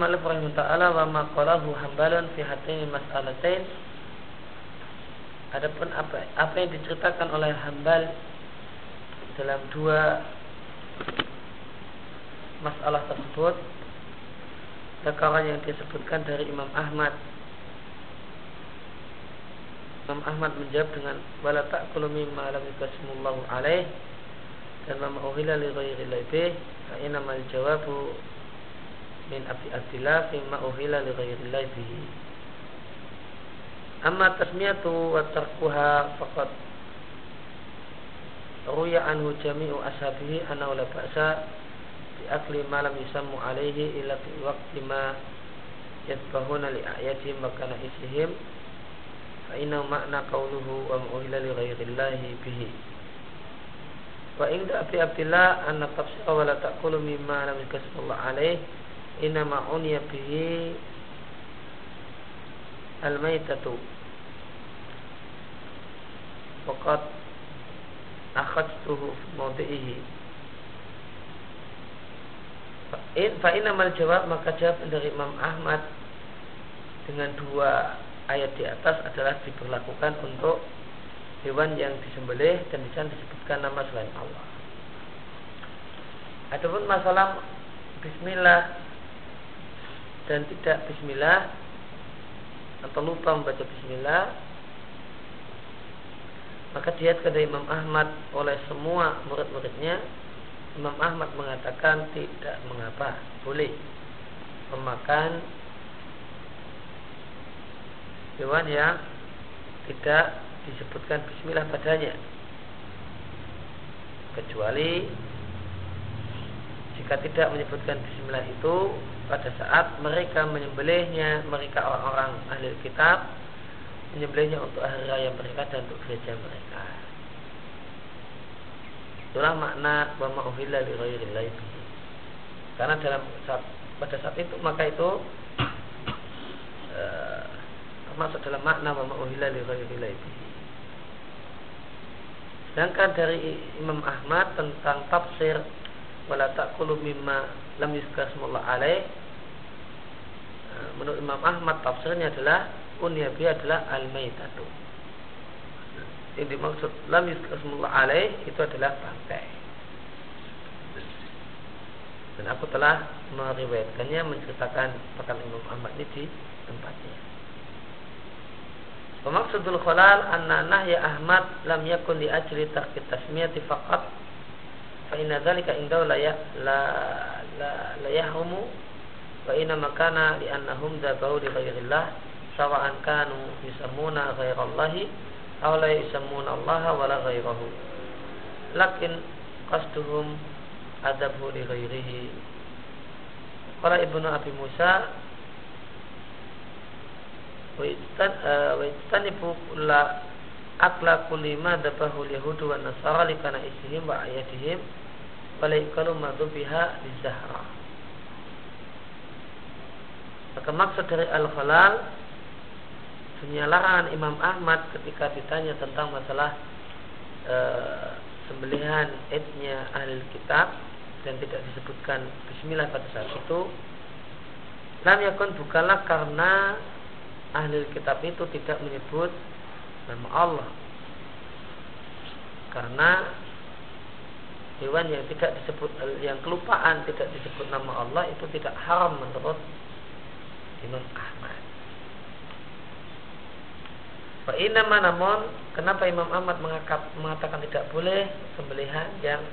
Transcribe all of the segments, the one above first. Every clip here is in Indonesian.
Kalau malif rahimah ta'ala wa maqalahu hambalan fi hatini mas'alatain. Adapun apa, apa yang diceritakan oleh hambal dalam dua masalah tersebut perkara yang disebutkan dari Imam Ahmad. Imam Ahmad menjawab dengan wala ta'kulu mimma lam yukasmullahu alaih dan ma uhila li ghairi bih fa innamal jawabu min abdi abdillah fima uhila li ghairillah bihi. Amma tasmiyatu wa tarkuha faqad ruya anhu jami'u ashabihi anna la ba'sa bi akli ma lam yusammu alaihi ila fi waqti ma yatbahuna li ayatihim makana isihim fa inna makna qawluhu wa mu'ila li ghairillah bihi. Wa inda abdi abdillah anna tafsir wa la ta'kulu mimma lam yakasbullah alaih inama unya bihi al-maitatu faqad akhadtuhu fi mawdi'ihi fa inamal jawab maka jawab dari Imam Ahmad dengan dua ayat di atas adalah diperlakukan untuk hewan yang disembelih dan bisa disebutkan nama selain Allah. Adapun masalah bismillah dan tidak bismillah atau lupa membaca bismillah maka diatkan dari Imam Ahmad oleh semua murid-muridnya Imam Ahmad mengatakan tidak mengapa boleh memakan hewan yang tidak disebutkan bismillah padanya. Kecuali jika tidak menyebutkan bismillah itu pada saat mereka menyembelihnya mereka orang-orang ahli kitab menyembelihnya untuk hari raya mereka dan untuk gereja mereka. Itulah makna wa ma'uhilla li karena dalam saat, pada saat itu maka itu uh, termasuk dalam makna wa ma'uhila li Sedangkan dari Imam Ahmad tentang tafsir wala ta'kulu mimma lam yuzkar alaih menurut Imam Ahmad tafsirnya adalah unyabi adalah al-maitatu yang dimaksud lam yuzkar alaih itu adalah bangkai. Dan aku telah meriwayatkannya menceritakan perkataan Imam Ahmad ini di tempatnya. Maksudul khalal anna nahya Ahmad lam yakun li ajli tarki tasmiyati faqat fa inna dzalika indahu la ya la la, wa inna makana li annahum dzabahu li ghairillah sawa'an kanu yusammuna ghairallahi aw la yusammuna Allah wa la ghairahu lakin qasduhum adabhu li ghairihi. Qala Ibnu Abi Musa wa yajtanibu kulla akla kulli ma dabahu wa nasara li kana isihim wa ayatihim wa la yukalu ma zahra maka maksud dari al-halal dunia larangan Imam Ahmad ketika ditanya tentang masalah e, sembelihan etnya ahli kitab dan tidak disebutkan bismillah pada saat itu lam yakun bukanlah karena ahli kitab itu tidak menyebut nama Allah. Karena hewan yang tidak disebut yang kelupaan tidak disebut nama Allah itu tidak haram menurut Imam Ahmad. Pak Inama namun kenapa Imam Ahmad mengatakan tidak boleh sembelihan yang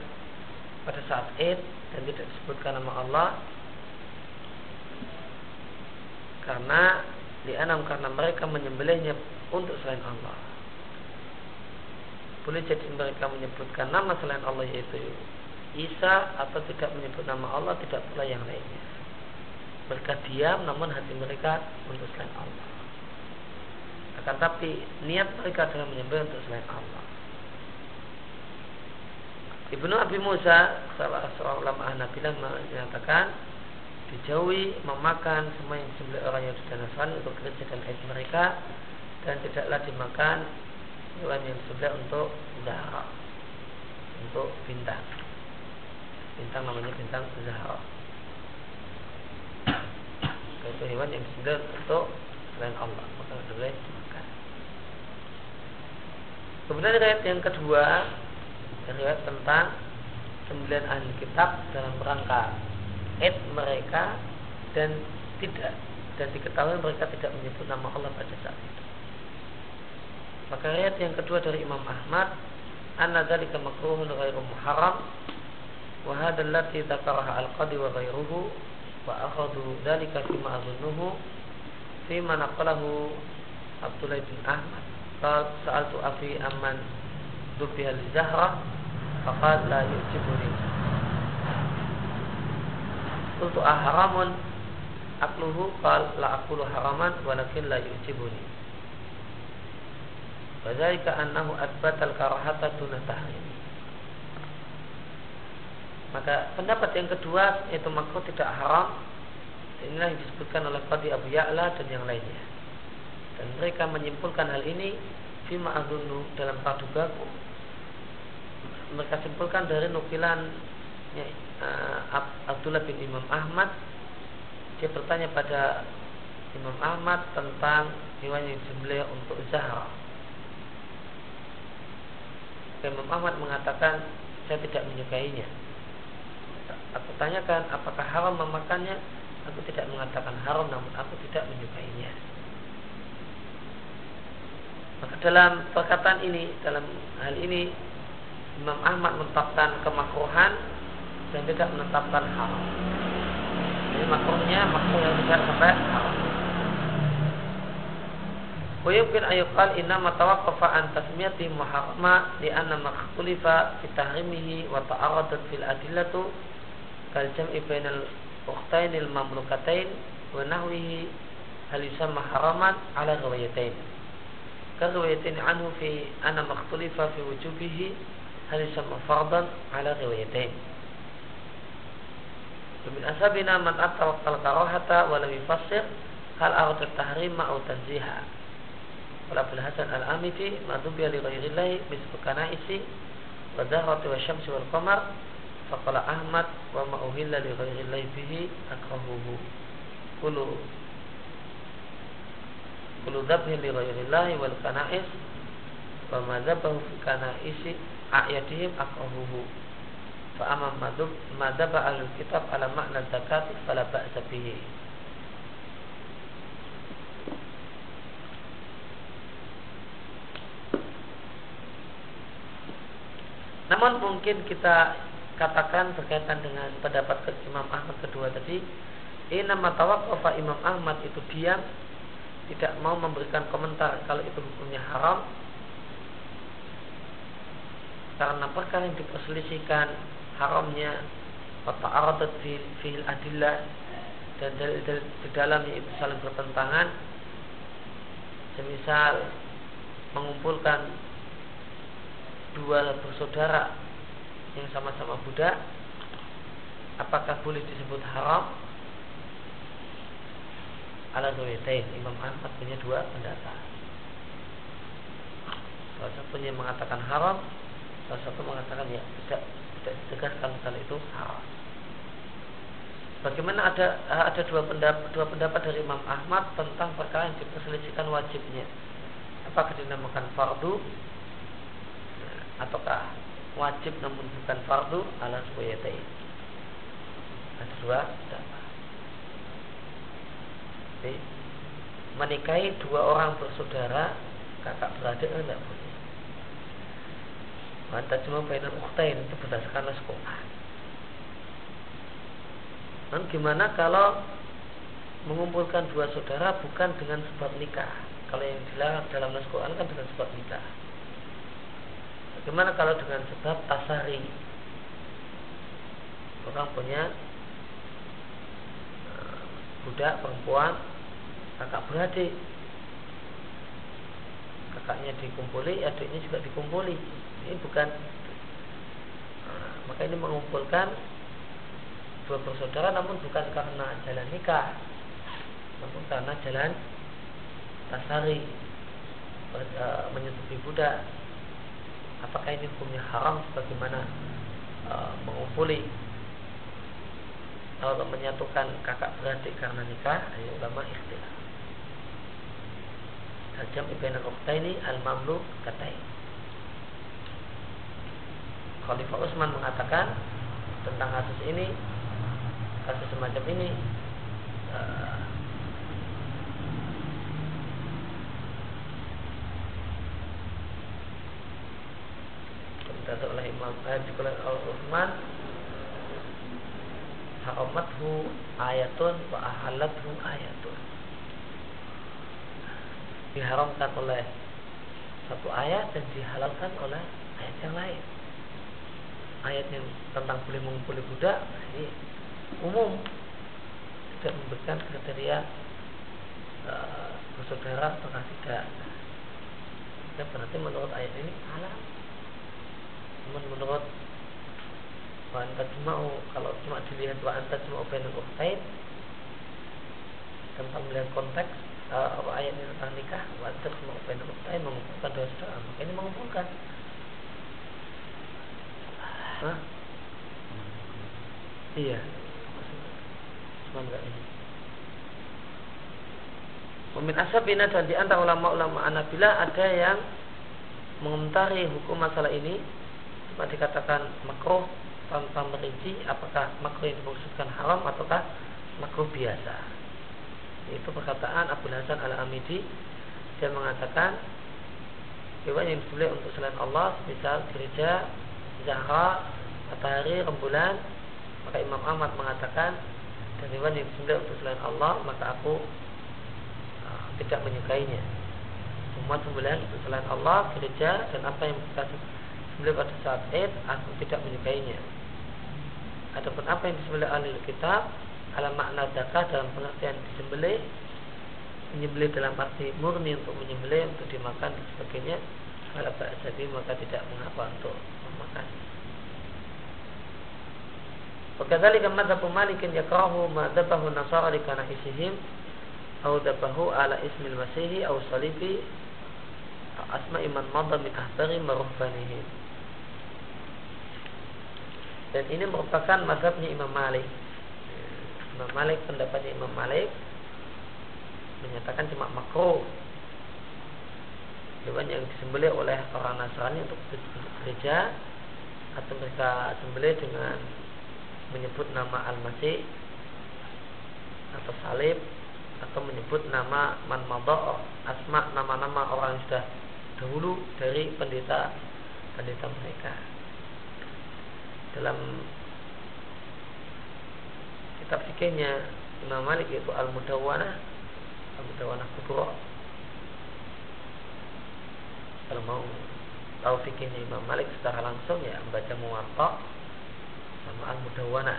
pada saat Id dan tidak disebutkan nama Allah karena dianam karena mereka menyembelihnya untuk selain Allah. Boleh jadi mereka menyebutkan nama selain Allah yaitu Isa atau tidak menyebut nama Allah tidak pula yang lainnya. Mereka diam namun hati mereka untuk selain Allah. Akan tapi niat mereka adalah menyembelih untuk selain Allah. Ibnu Abi Musa salah seorang ulama Hanabilah menyatakan dijauhi memakan semua yang disembelih orang yang sudah nasrani untuk gereja dan haid mereka dan tidaklah dimakan hewan yang disembelih untuk zahra bintang bintang namanya bintang Zahra itu hewan yang disembelih untuk selain Allah maka boleh dimakan kemudian ayat yang kedua riwayat tentang sembilan ahli kitab dalam rangka id mereka dan tidak dan diketahui mereka tidak menyebut nama Allah pada saat itu. Maka ayat yang kedua dari Imam Ahmad, anna dzalika makruhun ghairu muharram wa hadha allati al-qadi wa ghairuhu wa akhadhu dzalika fi ma azunnuhu fi ma naqalahu Abdullah bin Ahmad. Qal sa'altu afi amman li Zahra faqad la yu'jibuni. Qultu aharamun akluhu qal la akulu haraman walakin la yu'jibuni Fadzalika annahu atbatal karahata duna tahrim maka pendapat yang kedua yaitu makruh tidak haram inilah yang disebutkan oleh Qadi Abu Ya'la dan yang lainnya dan mereka menyimpulkan hal ini fima adunu dalam padugaku mereka simpulkan dari nukilan ya, uh, Abdullah bin Imam Ahmad dia bertanya pada Imam Ahmad tentang hewan yang disembelih untuk Zahra. Imam Ahmad mengatakan saya tidak menyukainya. Aku tanyakan apakah haram memakannya? Aku tidak mengatakan haram namun aku tidak menyukainya. Maka dalam perkataan ini, dalam hal ini Imam Ahmad menetapkan kemakruhan dan tidak menetapkan haram. Jadi makruhnya makruh yang tidak sampai haram. ويمكن أن يقال إنما توقف عن تسميته محرمة لأن ما اختلف في تحريمه وتعرضت في الأدلة كالجمع بين الأختين المملوكتين ونحوه هل يسمى حراما على غويتين. كغويتين عنه في أن ما اختلف في وجوبه هل يسمى فرضا على غويتين. ومن أسبنا من أتى الكراهة ولم يفسر هل أرد التحريم أو تنزيها. قال أبو الحسن الأمتي ما ذبي لغير الله مثل كنائسي وزهرة والشمس والقمر faqala Ahmad wa ma uhilla li ghairillahi bihi akrahuhu. Kulu Kulu dhabhin li ghairillahi wal kanais wa ma dhabahu fi kanaisi a'yadihim akrahuhu. Fa'amam madub madaba al kitab ala makna zakat fala ba'sa bihi. Namun mungkin kita katakan berkaitan dengan pendapat Imam Ahmad kedua tadi, nama tawaqqafa Imam Ahmad itu diam tidak mau memberikan komentar kalau itu hukumnya haram. Karena perkara yang diperselisihkan haramnya aradat fi fil adillah dan di dalamnya itu saling bertentangan. Semisal mengumpulkan dua bersaudara yang sama-sama budak apakah boleh disebut haram ala Imam Ahmad punya dua pendapat salah satunya mengatakan haram salah satu mengatakan ya tidak tidak ditegaskan kalau itu haram. Bagaimana ada ada dua pendapat dua pendapat dari Imam Ahmad tentang perkara yang diperselisihkan wajibnya. Apakah dinamakan fardu ataukah wajib namun bukan fardu ala suwayatai. Ada dua. Jadi, menikahi dua orang bersaudara kakak beradik enggak boleh Mata cuma bainal ukhtain itu berdasarkan Quran. Dan gimana kalau mengumpulkan dua saudara bukan dengan sebab nikah? Kalau yang dilarang dalam nas Quran kan dengan sebab nikah. Bagaimana kalau dengan sebab tasari? Orang punya eh, budak perempuan kakak beradik. Kakaknya dikumpuli adiknya juga dikumpuli. Ini bukan maka ini mengumpulkan dua bersaudara namun bukan karena jalan nikah namun karena jalan tasari e, menyetupi budak apakah ini hukumnya haram? Sebagaimana uh, mengumpuli atau menyatukan kakak beradik karena nikah? Ayo ulama ikhtilaf. Hajam ibn al-Uqtaini al-Mamluk katai Khalifah Utsman mengatakan tentang kasus ini kasus semacam ini uh, oleh Imam eh, oleh Utsman haramathu ayatun wa ahalathu ayatun. Diharamkan oleh satu ayat dan dihalalkan oleh ayat yang lain. Ayat yang tentang boleh mengumpuli budak ini umum. Tidak memberikan kriteria uh, bersaudara atau tidak. Dan berarti menurut ayat ini halal namun menurut wa anta juma'u kalau cuma dilihat wa anta juma'u bainal ukhtain tanpa melihat konteks uh, ayat ini tentang nikah wa anta juma'u bainal ukhtain mengumpulkan dua saudara maka ini mengumpulkan Hah? Iya. Cuma enggak ini. Umin ashabina dan di antara ulama-ulama Anabila ada yang mengomentari hukum masalah ini maka dikatakan makruh tanpa merinci apakah makruh yang dimaksudkan haram ataukah makruh biasa. Itu perkataan Abu Hasan al Amidi dia mengatakan hewan yang disembelih untuk selain Allah misal gereja, zahra, matahari, rembulan maka Imam Ahmad mengatakan dan hewan yang disembelih untuk selain Allah maka aku uh, tidak menyukainya semua sembelihan untuk selain Allah gereja dan apa yang dikasih sembelih pada saat Id aku tidak menyukainya Adapun apa yang disembelih ahli kitab ala makna zakah dalam pengertian disembelih menyembelih dalam arti murni untuk menyembelih untuk dimakan dan sebagainya kalau jadi maka tidak mengapa untuk memakan. Wakadzalika madzhabu Malikin yakrahu ma dabahu nasara li kana isihim au dabahu ala ismil masihi au salibi asma iman madha min ahbari maruhbanihim dan ini merupakan mazhabnya Imam Malik. Imam Malik pendapatnya Imam Malik menyatakan cuma makro hewan yang disembelih oleh orang Nasrani untuk gereja atau mereka sembelih dengan menyebut nama Al-Masih atau salib atau menyebut nama man asma nama-nama orang yang sudah dahulu dari pendeta pendeta mereka dalam kitab fikihnya Imam Malik yaitu al Mudawana al Mudawana Kubro kalau mau tahu fikihnya Imam Malik secara langsung ya membaca Muwatta sama al Mudawana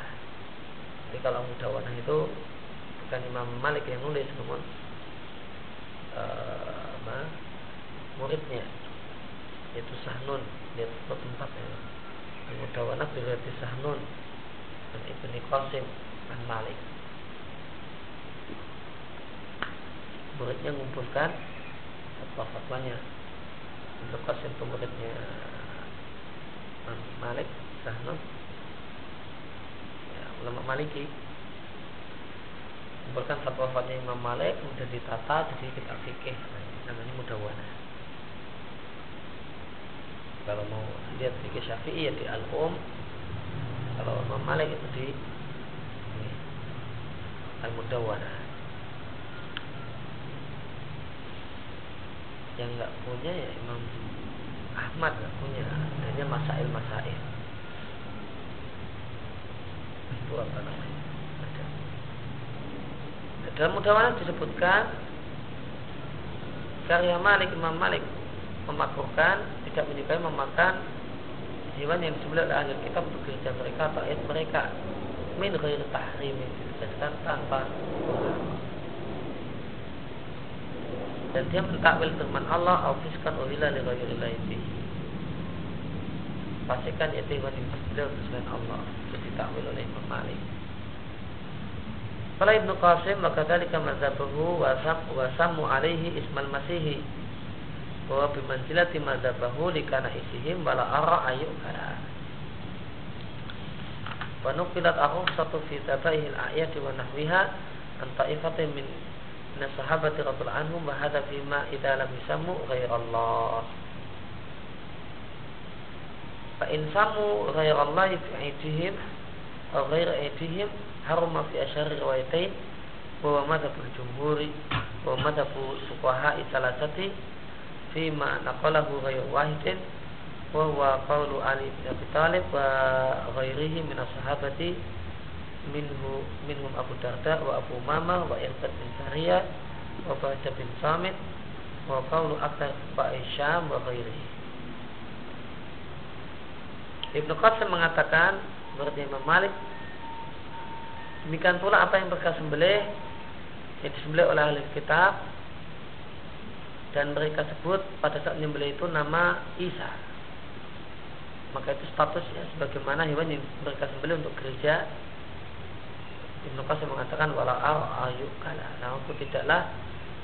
jadi kalau Mudawana itu bukan Imam Malik yang nulis namun uh, muridnya yaitu Sahnun dia tempat ya Mudawana Birati Sahnun dan Ibni Qasim dan Malik. Muridnya mengumpulkan fatwa-fatwanya. Untuk Qasim itu muridnya Malik Sahnun. Ya, ulama Maliki. Mengumpulkan fatwa-fatwa Imam Malik kemudian ditata jadi kitab fikih namanya Mudawana kalau mau lihat fikih syafi'i ya di al-um kalau Imam Malik itu di al-mudawwana. Yang nggak punya ya Imam Ahmad nggak punya. Adanya masail masail itu apa namanya? Ada. Dalam mudawana disebutkan karya Malik Imam Malik memakruhkan tidak menyukai memakan hewan yang oleh ahli kitab gereja mereka atau ayat mereka. Min ghair tahrim dijelaskan tanpa dan dia mentakwil firman Allah aufiskan uhila li ghairillah pastikan itu hewan yang untuk selain Allah. Itu ditakwil oleh Imam Malik. Kalau Ibnu Qasim maka tadi mazhabuhu wa samu alaihi ismal masihi bahwa bimanzilati madzabahu likana isihim wala ara ayukara Wa nuqilat satu fi tabaihil ayati wa nahwiha an ta'ifatin min min sahabati radhiyallahu anhum wa hadha fi ma idza lam yusammu ghairallah. Fa in samu ghairallahi fi aidihim aw ghair aidihim haruma fi asyari riwayatain wa madhabul jumhuri wa madhabu fuqaha salasati fi ma naqalahu ghairu wahidin wa huwa qawlu Ali bin Abi Thalib wa ghairihi min sahabati minhu minhum Abu Darda wa Abu Mama wa Irbad bin Sariyah wa Bahadah bin Samit wa qawlu aktar Syam wa ghairihi. Ibnu Qasim mengatakan berarti Imam Malik demikian pula apa yang bekas sembelih yang disembelih oleh ahli kitab dan mereka sebut pada saat menyembelih itu nama Isa. Maka itu statusnya sebagaimana hewan yang mereka sembelih untuk gereja. Ibnu Qasim mengatakan wala ayu kala. Nah aku tidaklah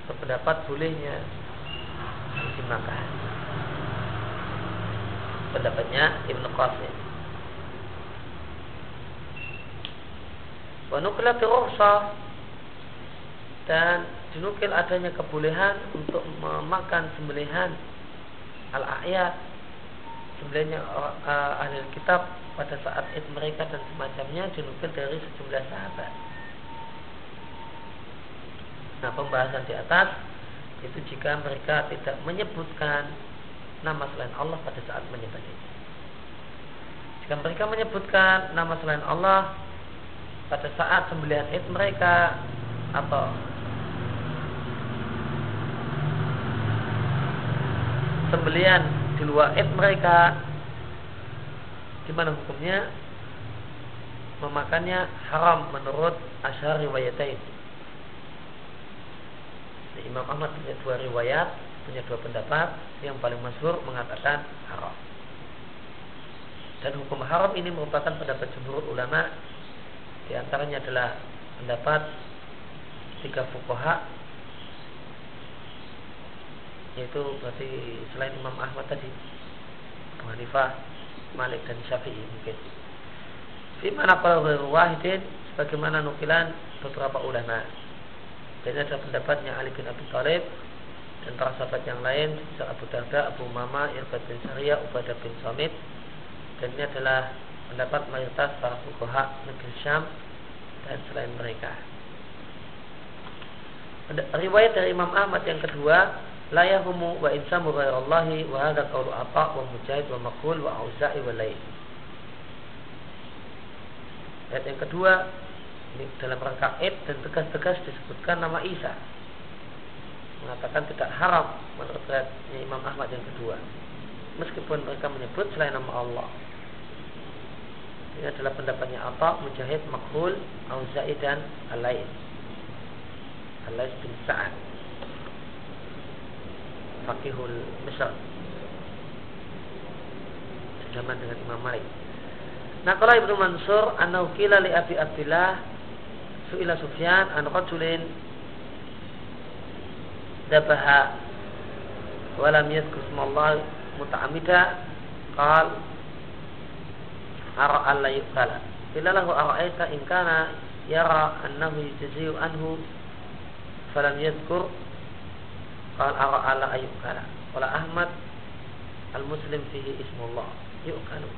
berpendapat bolehnya dimakan pendapatnya Ibnu Qasim Wanukila rukhsah dan dinukil adanya kebolehan untuk memakan sembelihan al-ayat sembelihnya uh, ahli kitab pada saat id mereka dan semacamnya dinukil dari sejumlah sahabat. Nah pembahasan di atas itu jika mereka tidak menyebutkan nama selain Allah pada saat menyembelih. Jika mereka menyebutkan nama selain Allah pada saat sembelihan id mereka atau sembelihan di luar id mereka. Gimana hukumnya? Memakannya haram menurut asyar riwayatain. Imam Ahmad punya dua riwayat punya dua pendapat. Yang paling masyhur mengatakan haram. Dan hukum haram ini merupakan pendapat jumhur ulama. Di antaranya adalah pendapat tiga fukoha yaitu berarti selain Imam Ahmad tadi Abu Hanifah, Malik dan Syafi'i mungkin. Di mana kalau wahidin sebagaimana nukilan beberapa ulama. Dan ada pendapatnya Ali bin Abi Thalib dan para sahabat yang lain seperti Abu Darda, Abu Mama, Irbad bin Syariah, Ubadah bin Samit dan ini adalah pendapat mayoritas para fuqaha negeri Syam dan selain mereka. Riwayat dari Imam Ahmad yang kedua la yahumu wa insamu ghairallahi wa hadha qawlu apa wa mujahid wa makul wa auza'i wa lain Ayat yang kedua ini dalam rangka id dan tegas-tegas disebutkan nama Isa. Mengatakan tidak haram menurut ayatnya Imam Ahmad yang kedua. Meskipun mereka menyebut selain nama Allah. Ini adalah pendapatnya apa Mujahid, Makhul, Auza'i dan Al-Lain Al-Lain bin Sa'ad Fakihul Misr. Sejaman dengan Imam Malik. Nah kalau Ibnu Mansur Anau kila li Abi Abdillah Su'ila Sufyan An rajulin Dabaha Walam yadkur smallah Muta'amida Qal Ara alla yuqala? Bila lahu ara'aita in kana Yara annahu yujziu anhu Falam yadkur Qal ara ala ayukala. Qala Ahmad al-muslim fihi ismullah. Yu'kalu.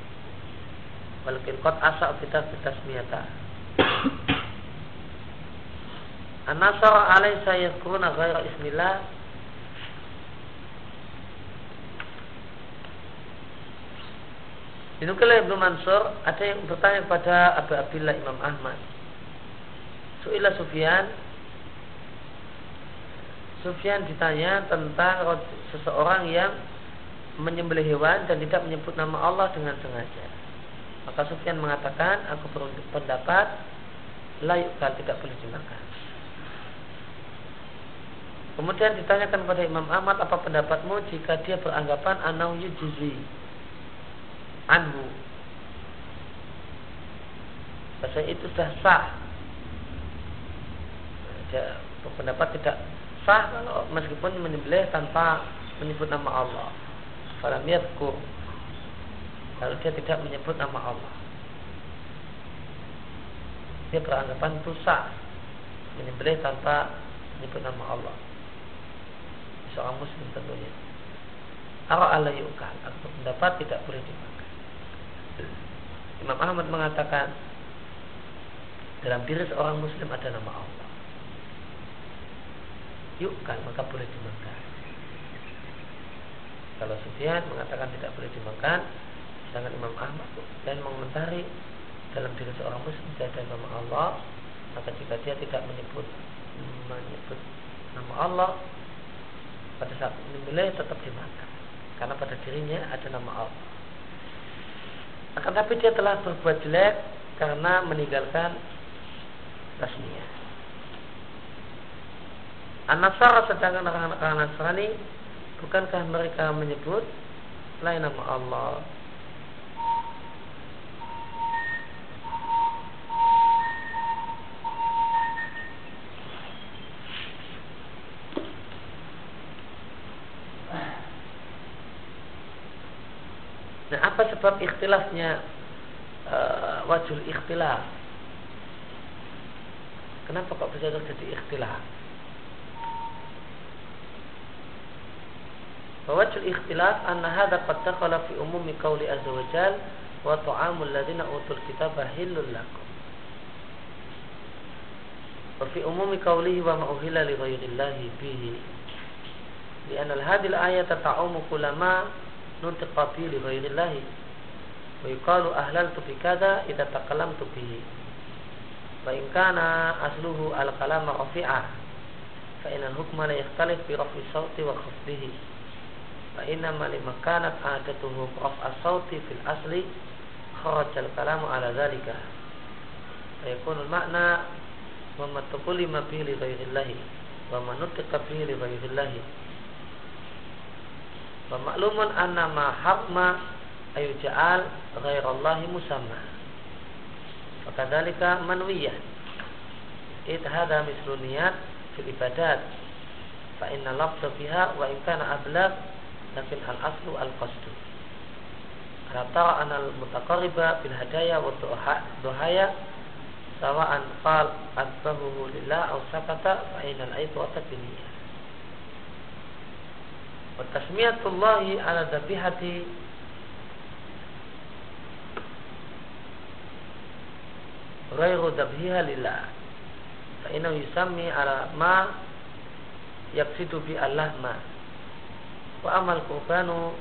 Walakin qad asa kita bitasmiyata. An-nasara alaysa yadhkuruna ghaira ismillah Dinukil Ibnu Mansur ada yang bertanya kepada Abu Abdullah Imam Ahmad. Su'ila Sufyan Sufyan ditanya tentang seseorang yang menyembelih hewan dan tidak menyebut nama Allah dengan sengaja. Maka Sufyan mengatakan, aku berpendapat layukal tidak boleh dimakan. Kemudian ditanyakan kepada Imam Ahmad apa pendapatmu jika dia beranggapan anau yujizi anhu. Bahasa itu sudah sah. Dia berpendapat tidak sah kalau meskipun menyembelih tanpa menyebut nama Allah. Falam yadkur. Lalu dia tidak menyebut nama Allah. dia beranggapan dosa menyembelih tanpa menyebut nama Allah seorang muslim tentunya Ara ala yukal Aku pendapat tidak boleh dimakan Imam Ahmad mengatakan Dalam diri seorang muslim ada nama Allah Yukal maka boleh dimakan Kalau Sufyan mengatakan tidak boleh dimakan Sedangkan Imam Ahmad dan mengomentari Dalam diri seorang muslim ada nama Allah Maka jika dia tidak menyebut Menyebut nama Allah pada saat menyembelih tetap dimakan karena pada dirinya ada nama Allah. Akan tapi dia telah berbuat jelek karena meninggalkan tasmiyah. An-Nasara sedangkan orang-orang Nasrani bukankah mereka menyebut lain nama Allah Nah, apa sebab ikhtilafnya uh, wajul ikhtilaf? Kenapa kok bisa terjadi ikhtilaf? Wajul ikhtilaf anna hadha qad dakhala fi umumi qawli azza wa jal wa ta'amul ladina utul kitaba hillul lakum. Wa fi umumi qawlihi wa ma uhilla li ghayrillahi bihi. Lian al-hadil ayata ta'umu kulama nuntiqa bi li ghairillah wa yuqalu ahlaltu bi kadza idza taqallamtu bihi wa in kana asluhu al kalama rafi'a fa inna ma lima kanat adatuhu raf'a sawti fil asli kharaja al kalamu ala dhalika fa ma'na wa ma tuqallima bi li ghairillah wa man nutiqa bi li ghairillah Wa maklumun anna ma harma ayu ja'al ghairallahi musamma. Wa kadzalika manwiyah. Id hadha mislu niyat fil ibadat. Fa inna lafdha fiha wa in ablagh lakin al aslu al qasdu. Ala anal mutaqarriba bil hadaya wa duhaya sawa'an qal asbahu lillah aw sakata fa inal aitu wa tabniyah. Watasmiyatullahi ala dhabihati Ghairu dhabhiha lillah Fa inna yusammi ala ma Yaksidu bi Allah ma Wa amal kurbanu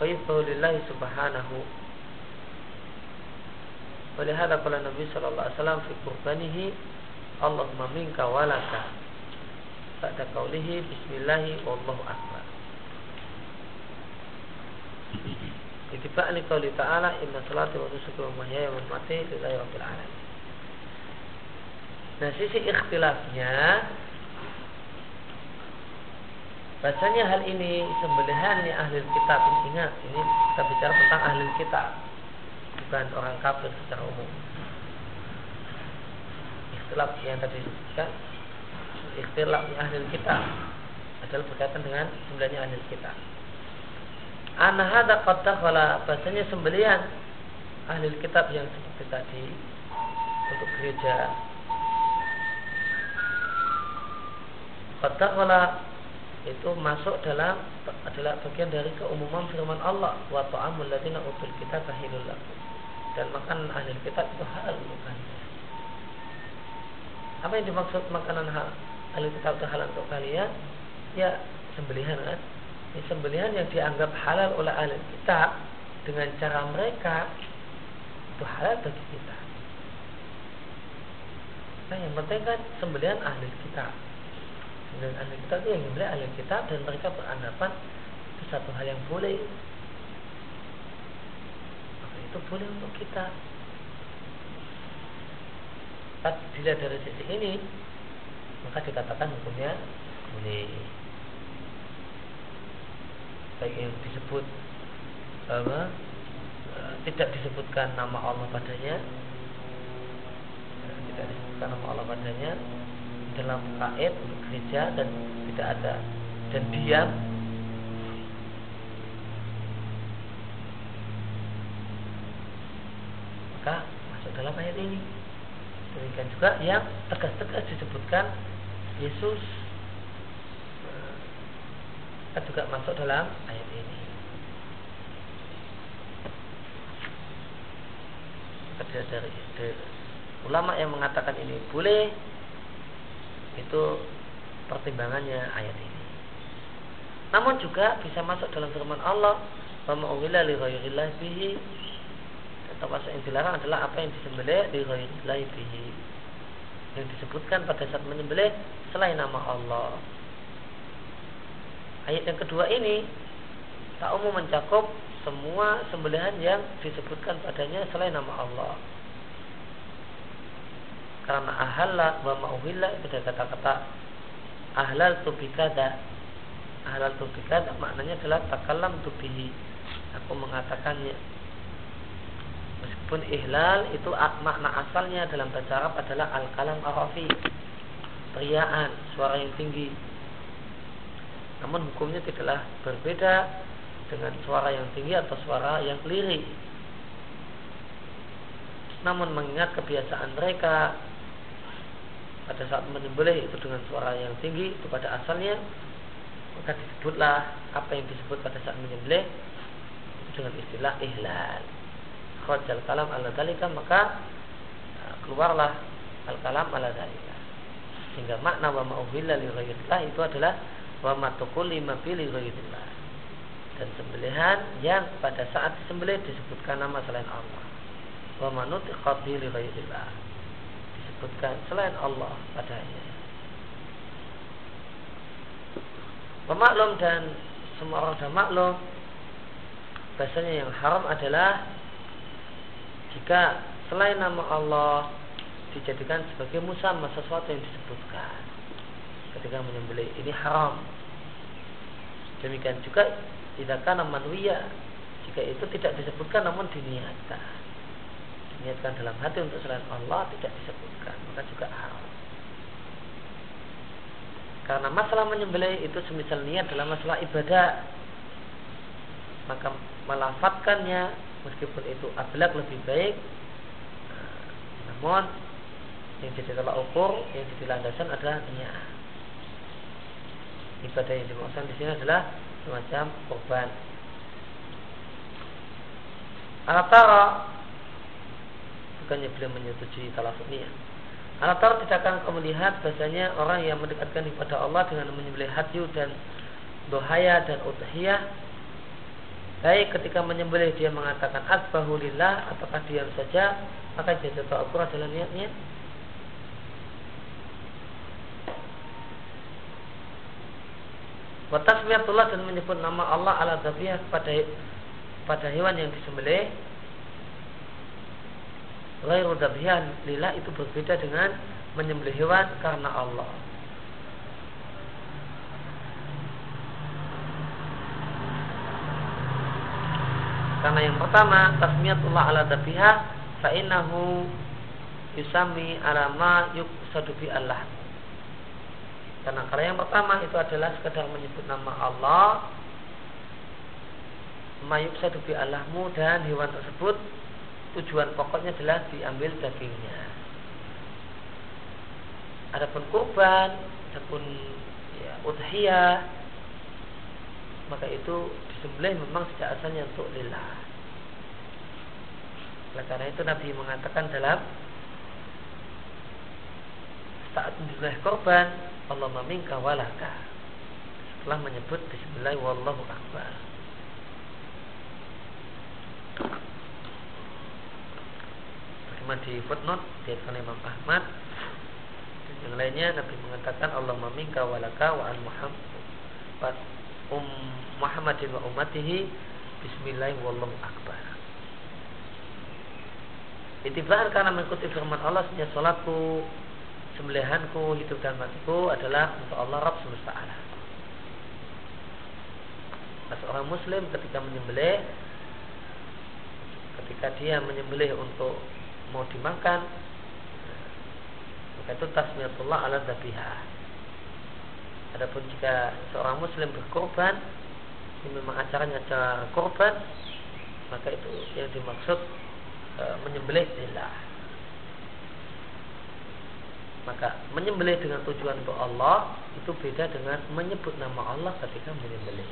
Fayibbahu lillahi subhanahu. Walihada kala Nabi sallallahu alaihi wasallam fi kurbanihi Allahumma minka walaka Ba'da kaulihi Bismillahi wallahu akbar. Itibak li qauli ta'ala inna salati wa nusuki wa mahyaya wa mamati lillahi. Nah, sisi ikhtilafnya Bahasanya hal ini sembelihannya ahli kitab ini ingat ini kita bicara tentang ahli kitab bukan orang kafir secara umum. Ikhtilaf yang tadi disebutkan ikhtilafnya ahli kitab adalah berkaitan dengan sembelihannya ahli kitab. Ana hadza qad dakhala bahasanya sembelian ahli kitab yang seperti tadi untuk gereja. Qad dakhala itu masuk dalam adalah bagian dari keumuman firman Allah wa ta'amul ladzina utul kitab tahilul. Dan makanan ahli kitab itu halal untuk. Apa yang dimaksud makanan hal ahli kitab itu halal untuk kalian? Ya sembelihan kan? ini sembelihan yang dianggap halal oleh ahli kitab dengan cara mereka itu halal bagi kita. Nah yang penting kan sembelihan ahli kitab. Sembelihan ahli kitab itu yang menyembelih ahli kitab dan mereka beranggapan itu satu hal yang boleh. Maka itu boleh untuk kita. Tapi dilihat dari sisi ini maka dikatakan hukumnya boleh baik yang disebut apa e, tidak disebutkan nama Allah padanya e, tidak disebutkan nama Allah padanya dalam untuk gereja dan tidak ada dan diam. Maka masuk dalam ayat ini. Demikian juga yang tegas-tegas disebutkan Yesus. Juga masuk dalam ayat ini. Ada dari, dari ulama yang mengatakan ini boleh itu pertimbangannya ayat ini. Namun juga bisa masuk dalam firman Allah, "Wa ma'uwila li bihi" termasuk yang dilarang adalah apa yang disembelih di bihi yang disebutkan pada saat menyembelih selain nama Allah. Ayat yang kedua ini tak umum mencakup semua sembelihan yang disebutkan padanya selain nama Allah. Karena ahalla wa ma'uhilla itu dari kata-kata ahlal tu bikada. Ahlal tu bikada maknanya adalah takalam tu bihi. Aku mengatakannya Meskipun ihlal itu makna asalnya dalam bahasa Arab adalah al-kalam arafi. Teriaan, suara yang tinggi. Namun hukumnya tidaklah berbeda dengan suara yang tinggi atau suara yang lirik. Namun mengingat kebiasaan mereka pada saat menyembelih itu dengan suara yang tinggi itu pada asalnya maka disebutlah apa yang disebut pada saat menyembelih dengan istilah ihlal. Kharajal kalam ala dalika maka uh, keluarlah al kalam ala dalika sehingga makna wa ma'uhilla li itu adalah wa matukuli fi li ghairillah. Dan sembelihan yang pada saat disembelih disebutkan nama selain Allah. Wa manutiqat li disebutkan selain Allah padanya. Pemaklum dan semua orang sudah maklum Bahasanya yang haram adalah jika selain nama Allah dijadikan sebagai musamma sesuatu yang disebutkan. Ketika menyembelih ini haram. Demikian juga tidak karena manusia jika itu tidak disebutkan namun diniatkan diniatkan dalam hati untuk selain Allah tidak disebutkan maka juga haram. Karena masalah menyembelih itu semisal niat dalam masalah ibadah maka melafatkannya meskipun itu ablak lebih baik. Namun yang jadi tolak ukur yang jadi landasan adalah niat. Ibadah yang dimaksud di sini adalah semacam korban. Alatara bukannya beliau menyetujui talafut niat. Alatara tidak akan kau melihat bahasanya orang yang mendekatkan kepada Allah dengan menyembelih hadyu dan dohaya dan udhiyah. Baik ketika menyembelih dia mengatakan asbahulillah apakah diam saja maka jadi ta'akur adalah niatnya Watasmiyatullah dan menyebut nama Allah ala zabiyah pada pada hewan yang disembelih Ghairu dabiyah lillah itu berbeda dengan menyembelih hewan karena Allah Karena yang pertama tasmiyatullah ala dabiha fa yusami ala ma yuqsadu Allah. Karena kalau yang pertama itu adalah sekedar menyebut nama Allah ma yuqsadu bi Allahmu dan hewan tersebut tujuan pokoknya adalah diambil dagingnya. Adapun kurban, adapun ya, udhiyah, maka itu disembelih memang sejak asalnya untuk lillah. Oleh karena itu Nabi mengatakan dalam saat menyembelih korban Allah meminka walaka setelah menyebut Bismillah wallahu akbar. Bagaimana di footnote di Imam Ahmad. Dan yang lainnya Nabi mengatakan Allah meminka walaka wa al Muhammad um Muhammadin wa ummatihi Bismillah wallahu akbar. Itibar karena mengikuti firman Allah Sehingga sholatku Sembelihanku, hidup dan matiku adalah Untuk Allah Rabb semesta alam. Nah, Seorang muslim ketika menyembelih Ketika dia menyembelih untuk Mau dimakan Maka itu tasmiyatullah ala zabihah Adapun jika seorang muslim berkorban ini memang acaranya acara korban maka itu yang dimaksud e, menyembelih lillah Maka menyembelih dengan tujuan untuk Allah itu beda dengan menyebut nama Allah ketika menyembelih.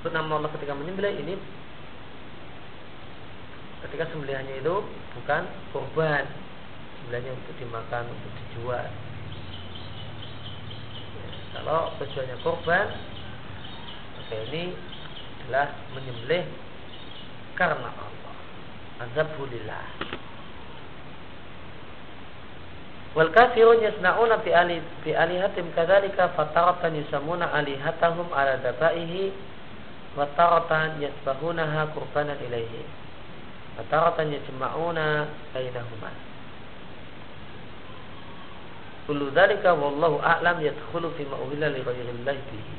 Sebut nama Allah ketika menyembelih ini ketika sembelihannya itu bukan korban, sembelihannya untuk dimakan, untuk dijual. Ya, kalau tujuannya korban, maka ini adalah menyembelih karena Allah. Azabulillah. Wal kafirun yasna'una fi ali fi alihatim kadzalika fataratan yusamuna alihatahum ala dabaihi wa taratan yasbahunaha qurbanan ilaihi. Wa taratan yajma'una bainahuma. Kullu dzalika wallahu a'lam yadkhulu fi ma li ghayrillahi bihi.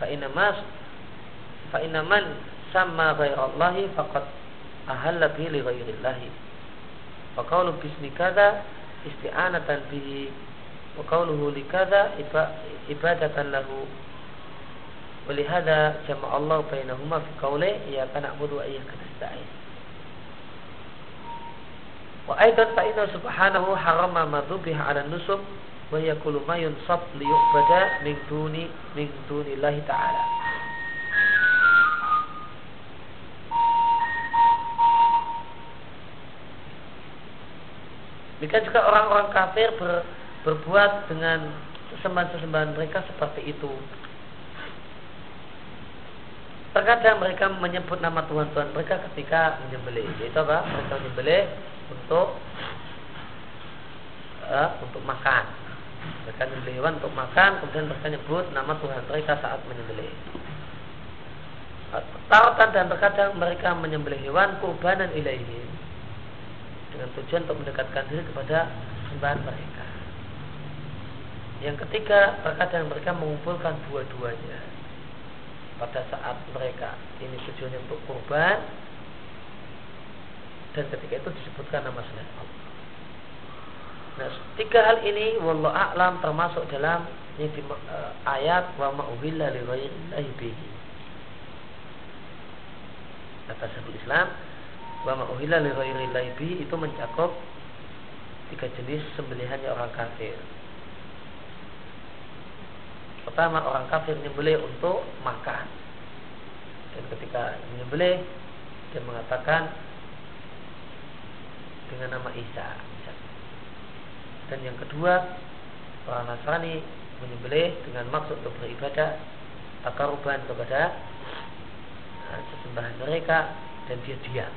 Fa inna man samma ghairallahi faqad ahalla bihi li ghayrillahi. Wa qawlu bismi kada isti'anatan bihi wa li ibadatan lahu wa li hadha jama'a Allah bainahuma fi qawli iyyaka na'budu wa iyyaka nasta'in wa aidan fa inna subhanahu harama ma dhubiha 'ala nusub wa yakulu ma yunsab li yu'bada min duni min dunillahi ta'ala Jika juga orang-orang kafir ber, berbuat dengan sesembahan-sesembahan mereka seperti itu. Terkadang mereka menyebut nama Tuhan-Tuhan mereka ketika menyembelih. Itu apa? Mereka menyembelih untuk uh, untuk makan. Mereka menyembelih hewan untuk makan, kemudian mereka menyebut nama Tuhan mereka saat menyembelih. Tautan dan terkadang mereka menyembelih hewan kurbanan ilaihi dengan tujuan untuk mendekatkan diri kepada sembahan mereka. Yang ketiga, terkadang mereka mengumpulkan dua-duanya pada saat mereka ini tujuannya untuk kurban dan ketika itu disebutkan nama selain Allah. Nah, tiga hal ini wallahu a'lam termasuk dalam uh, ayat wa ma'uhilla li ghairillahi bihi. Kata Syaikhul Islam, wa ma'uhila li ghairi itu mencakup tiga jenis sembelihannya orang kafir. Pertama orang kafir menyembelih untuk makan. Dan ketika menyembelih dia mengatakan dengan nama Isa. Dan yang kedua orang Nasrani menyembelih dengan maksud untuk beribadah takaruban kepada eh, sesembahan mereka dan dia diam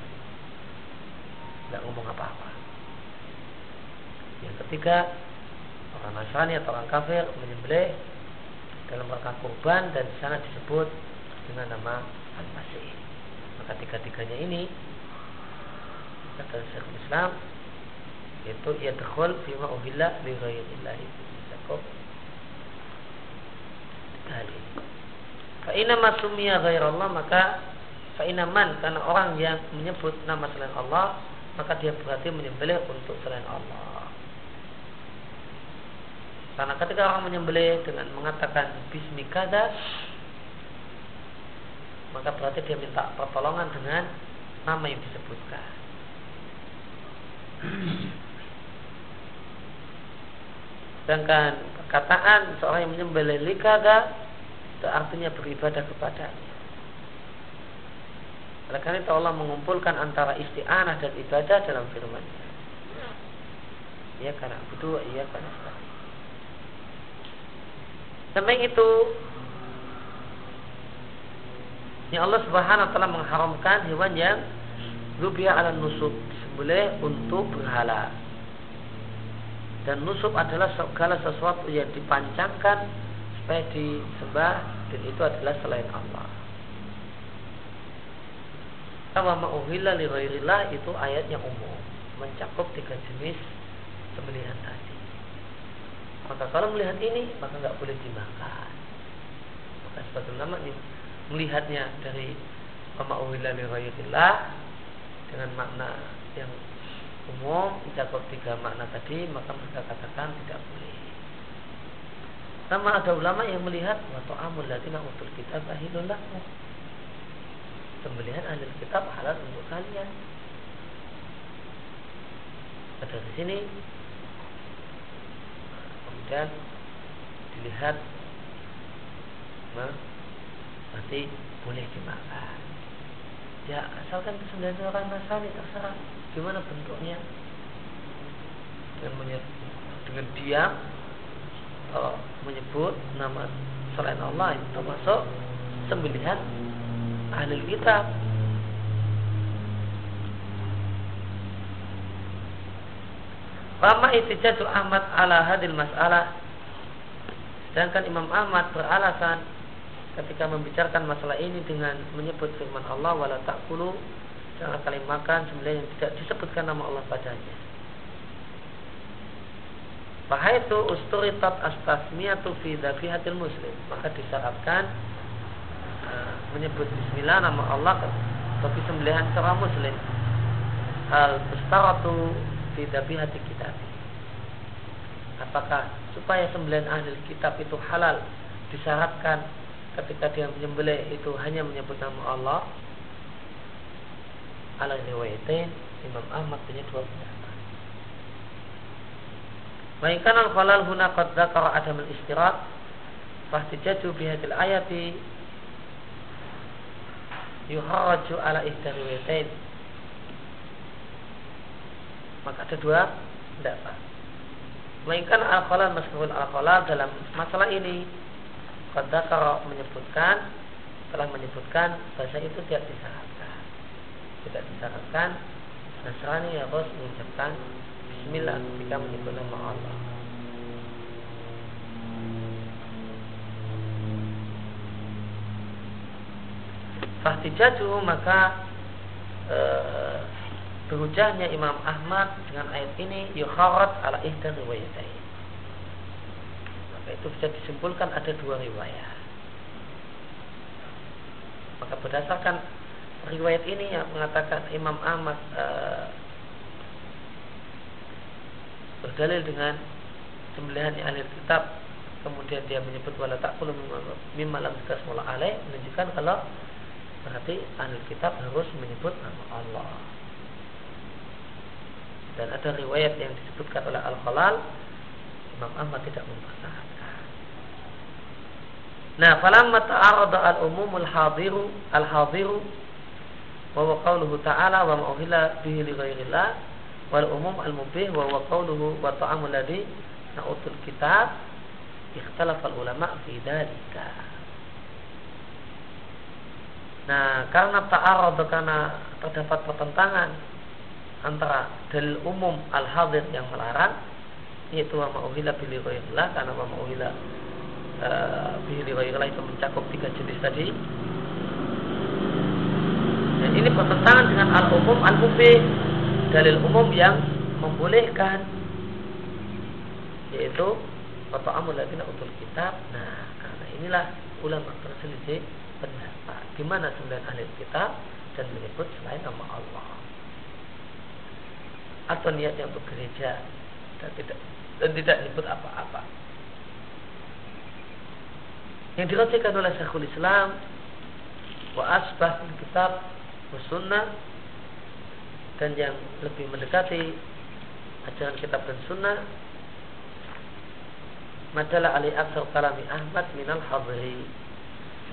tidak ngomong apa-apa. Yang ketiga, orang Nasrani atau orang kafir menyembelih dalam rangka kurban dan di sana disebut dengan nama Al-Masih. Maka tiga-tiganya ini kata Syekh Islam yaitu yadkhul fima uhilla li ghairillahi cukup tadi fa inna masumiya ghairallah maka fa man karena orang yang menyebut nama selain Allah maka dia berarti menyembelih untuk selain Allah. Karena ketika orang menyembelih dengan mengatakan bismikada maka berarti dia minta pertolongan dengan nama yang disebutkan. Sedangkan perkataan seorang yang menyembelih likada itu artinya beribadah kepadanya. Oleh karena itu Allah mengumpulkan antara isti'anah dan ibadah dalam firman Ya karena butuh, iya karena Sampai itu Ini Allah subhanahu wa ta'ala mengharamkan hewan yang Rubiah ala nusuk Disembelih untuk berhala. Dan nusuk adalah segala sesuatu yang dipancangkan Supaya disembah Dan itu adalah selain Allah. Kama ma'uhilla li itu ayatnya umum Mencakup tiga jenis sembelihan tadi Maka kalau melihat ini maka nggak boleh dimakan Maka sebagai namanya melihatnya dari ma'uhilla li ghairillah Dengan makna yang umum mencakup tiga makna tadi Maka mereka katakan tidak boleh. Sama ada ulama yang melihat wa ta'amul ladina utul kitab ahilun sembelihan ahli kitab halal untuk kalian. Ada dari sini kemudian dilihat nah, nanti boleh dimakan. Ya asalkan kesembelihan orang Nasrani terserah gimana bentuknya. Dengan dengan diam uh, menyebut nama selain Allah itu termasuk sembelihan ahli kitab Lama itijadu Ahmad ala hadil masalah Sedangkan Imam Ahmad beralasan ketika membicarakan masalah ini dengan menyebut firman Allah wala takulu jangan kalian makan sembelih yang tidak disebutkan nama Allah padanya. Fahaitu usturitat astasmiyatu fi dhabihatil muslim. Maka disyaratkan uh, menyebut bismillah nama Allah bagi sembelihan seorang muslim. Hal mustaratu fi dhabihati kitab. Apakah supaya sembelihan ahli kitab itu halal disyaratkan ketika dia menyembelih itu hanya menyebut nama Allah? Ala riwayatain Imam Ahmad punya dua pendapat. Mainkan al-halal huna qad dzakara adam al-istirat fahtijaju bihadil ayati yuharaju ala ihdariwatain maka ada dua pendapat Mainkan al-halal meskipun al-halal dalam masalah ini qad dzakara menyebutkan telah menyebutkan bahasa itu tidak disyaratkan tidak disyaratkan Nasrani harus mengucapkan Bismillah ketika menyebut nama Allah. Fahtijaju maka e, berhujahnya Imam Ahmad dengan ayat ini yukharat ala ihda riwayatain. Maka itu bisa disimpulkan ada dua riwayat. Maka berdasarkan riwayat ini yang mengatakan Imam Ahmad e, berdalil dengan sembelihan ahli kitab kemudian dia menyebut wala takulu mimma lam tasmula alaih menunjukkan kalau berarti ahli kitab harus menyebut nama Allah dan ada riwayat yang disebutkan oleh Al-Khalal Imam Ahmad tidak mempertahankan. Nah, falamma ta'arada al-umumul hadiru al-hadiru wa qawluhu ta'ala wa ma'uhila bihi li ghairillah wal umum al mubih wa wa qawluhu wa ta'amul ladhi na'utul kitab ikhtalafa ulama fi dalika Nah, karena ta'arud karena terdapat pertentangan antara dalil umum al-hadir yang melarang yaitu wa ma'uhila bili ghairillah karena wa ma'uhila uh, bili ghairillah itu mencakup tiga jenis tadi. Dan ini pertentangan dengan al-umum al-mubih dalil umum yang membolehkan yaitu Fata'amul ladina utul kitab. Nah karena inilah ulama berselisih pendapat. Gimana sembilan ahli kitab Dan menyebut selain nama Allah Atau niatnya untuk gereja. Dan tidak dan tidak menyebut apa-apa. Yang dirasakan oleh Syekhul Islam Wa asbah kitab Wa sunnah dan yang lebih mendekati ajaran kitab dan sunnah Madala ali aksar kalami Ahmad minal hadri.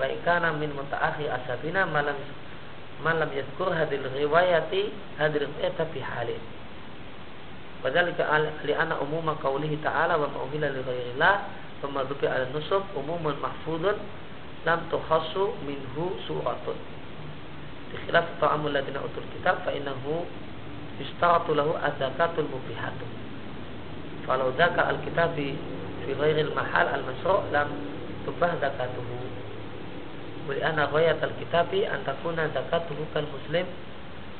Baikana min muta'akhi asabina malam malam yadkur hadil riwayati hadil riwayata fi halin Wadhalika li'ana umuma qawlihi ta'ala wa ma'umila li ghairillah wa madhubi ala nusub umumun mahfudun lam tukhassu minhu suratun Bikhilaf ta'amul ladina utul kitab fa innahu yustaratu lahu azakatul mubihatu. Falau zaka al-kitabi fi ghairil mahal al-masru' lam tubah zakatuhu. Wali anna ghayat al-kitabi an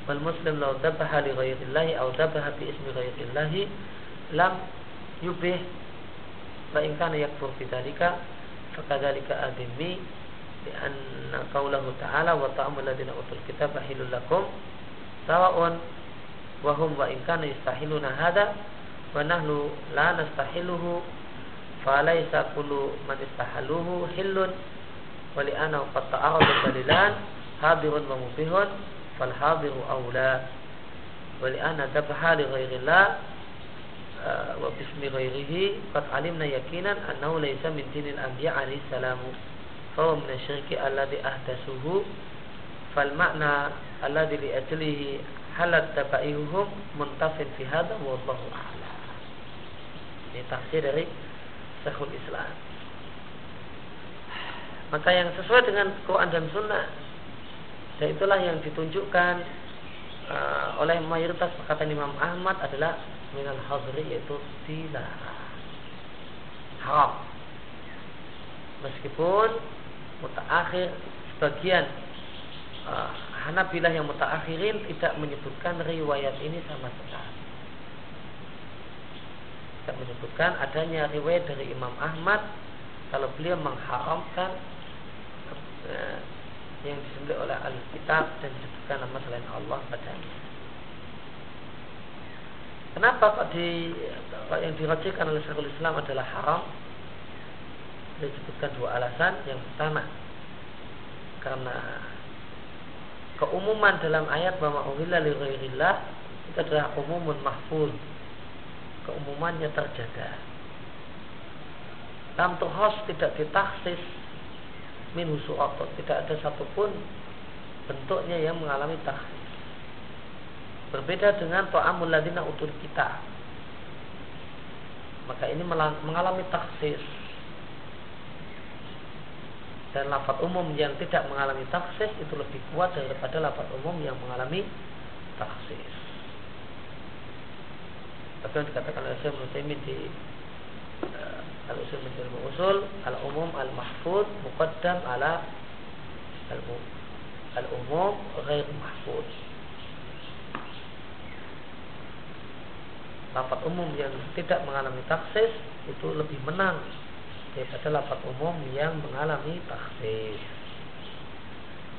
wal muslim law dabaha li ghairillahi aw dabaha bi ismi ghairillahi lam yubih fa in kana yakfur fi dhalika fakadzalika adimi bi anna qawlahu ta'ala wa ta'amul ladina utul kitaba hilul lakum sawa'un wa hum wa in kana yastahiluna hadha wa nahnu la nastahiluhu falaysa kullu man yastahiluhu hillun wa li anna qad ta'arada dalilan hadirun wa mubihun fal hadiru aula wali anna dhabha li ghairillah wa bismi ghairihi qad alimna yakinan annahu laysa min dinil anbiya alaihi salamu fa huwa min asyriki alladhi ahdasuhu fal ma'na alladhi li ajlihi halat tabaihum muntafin fi hadha wallahu a'lam ini tafsir dari Syekhul Islam. Maka yang sesuai dengan Quran dan Sunnah dan itulah yang ditunjukkan uh, oleh mayoritas perkataan Imam Ahmad adalah minal hadri yaitu dilarang haram. Meskipun mutaakhir sebagian uh, Hanabilah yang mutaakhirin tidak menyebutkan riwayat ini sama sekali. Tidak menyebutkan adanya riwayat dari Imam Ahmad. Kalau beliau mengharamkan uh, yang disebut oleh Alkitab dan disebutkan nama selain Allah padanya. Kenapa kok di yang dirajihkan oleh Syekhul Islam adalah haram? Disebutkan dua alasan. Yang pertama, karena keumuman dalam ayat bahwa uhilla li itu adalah umumun mahfuz. Keumumannya terjaga. Lam tuhos tidak ditaksis min su'atot tidak ada satupun bentuknya yang mengalami takhsis berbeda dengan ta'amul ladina utul kita. Maka ini mengalami taksis dan lafaz umum yang tidak mengalami taksis itu lebih kuat daripada lafaz umum yang mengalami taksis. Tapi yang dikatakan oleh Syekh Muslimin di uh, al-usul min usul al-umum al-mahfud muqaddam ala al-umum ghair mahfud lafaz umum yang tidak mengalami taksis itu lebih menang daripada lafaz umum yang mengalami taksis.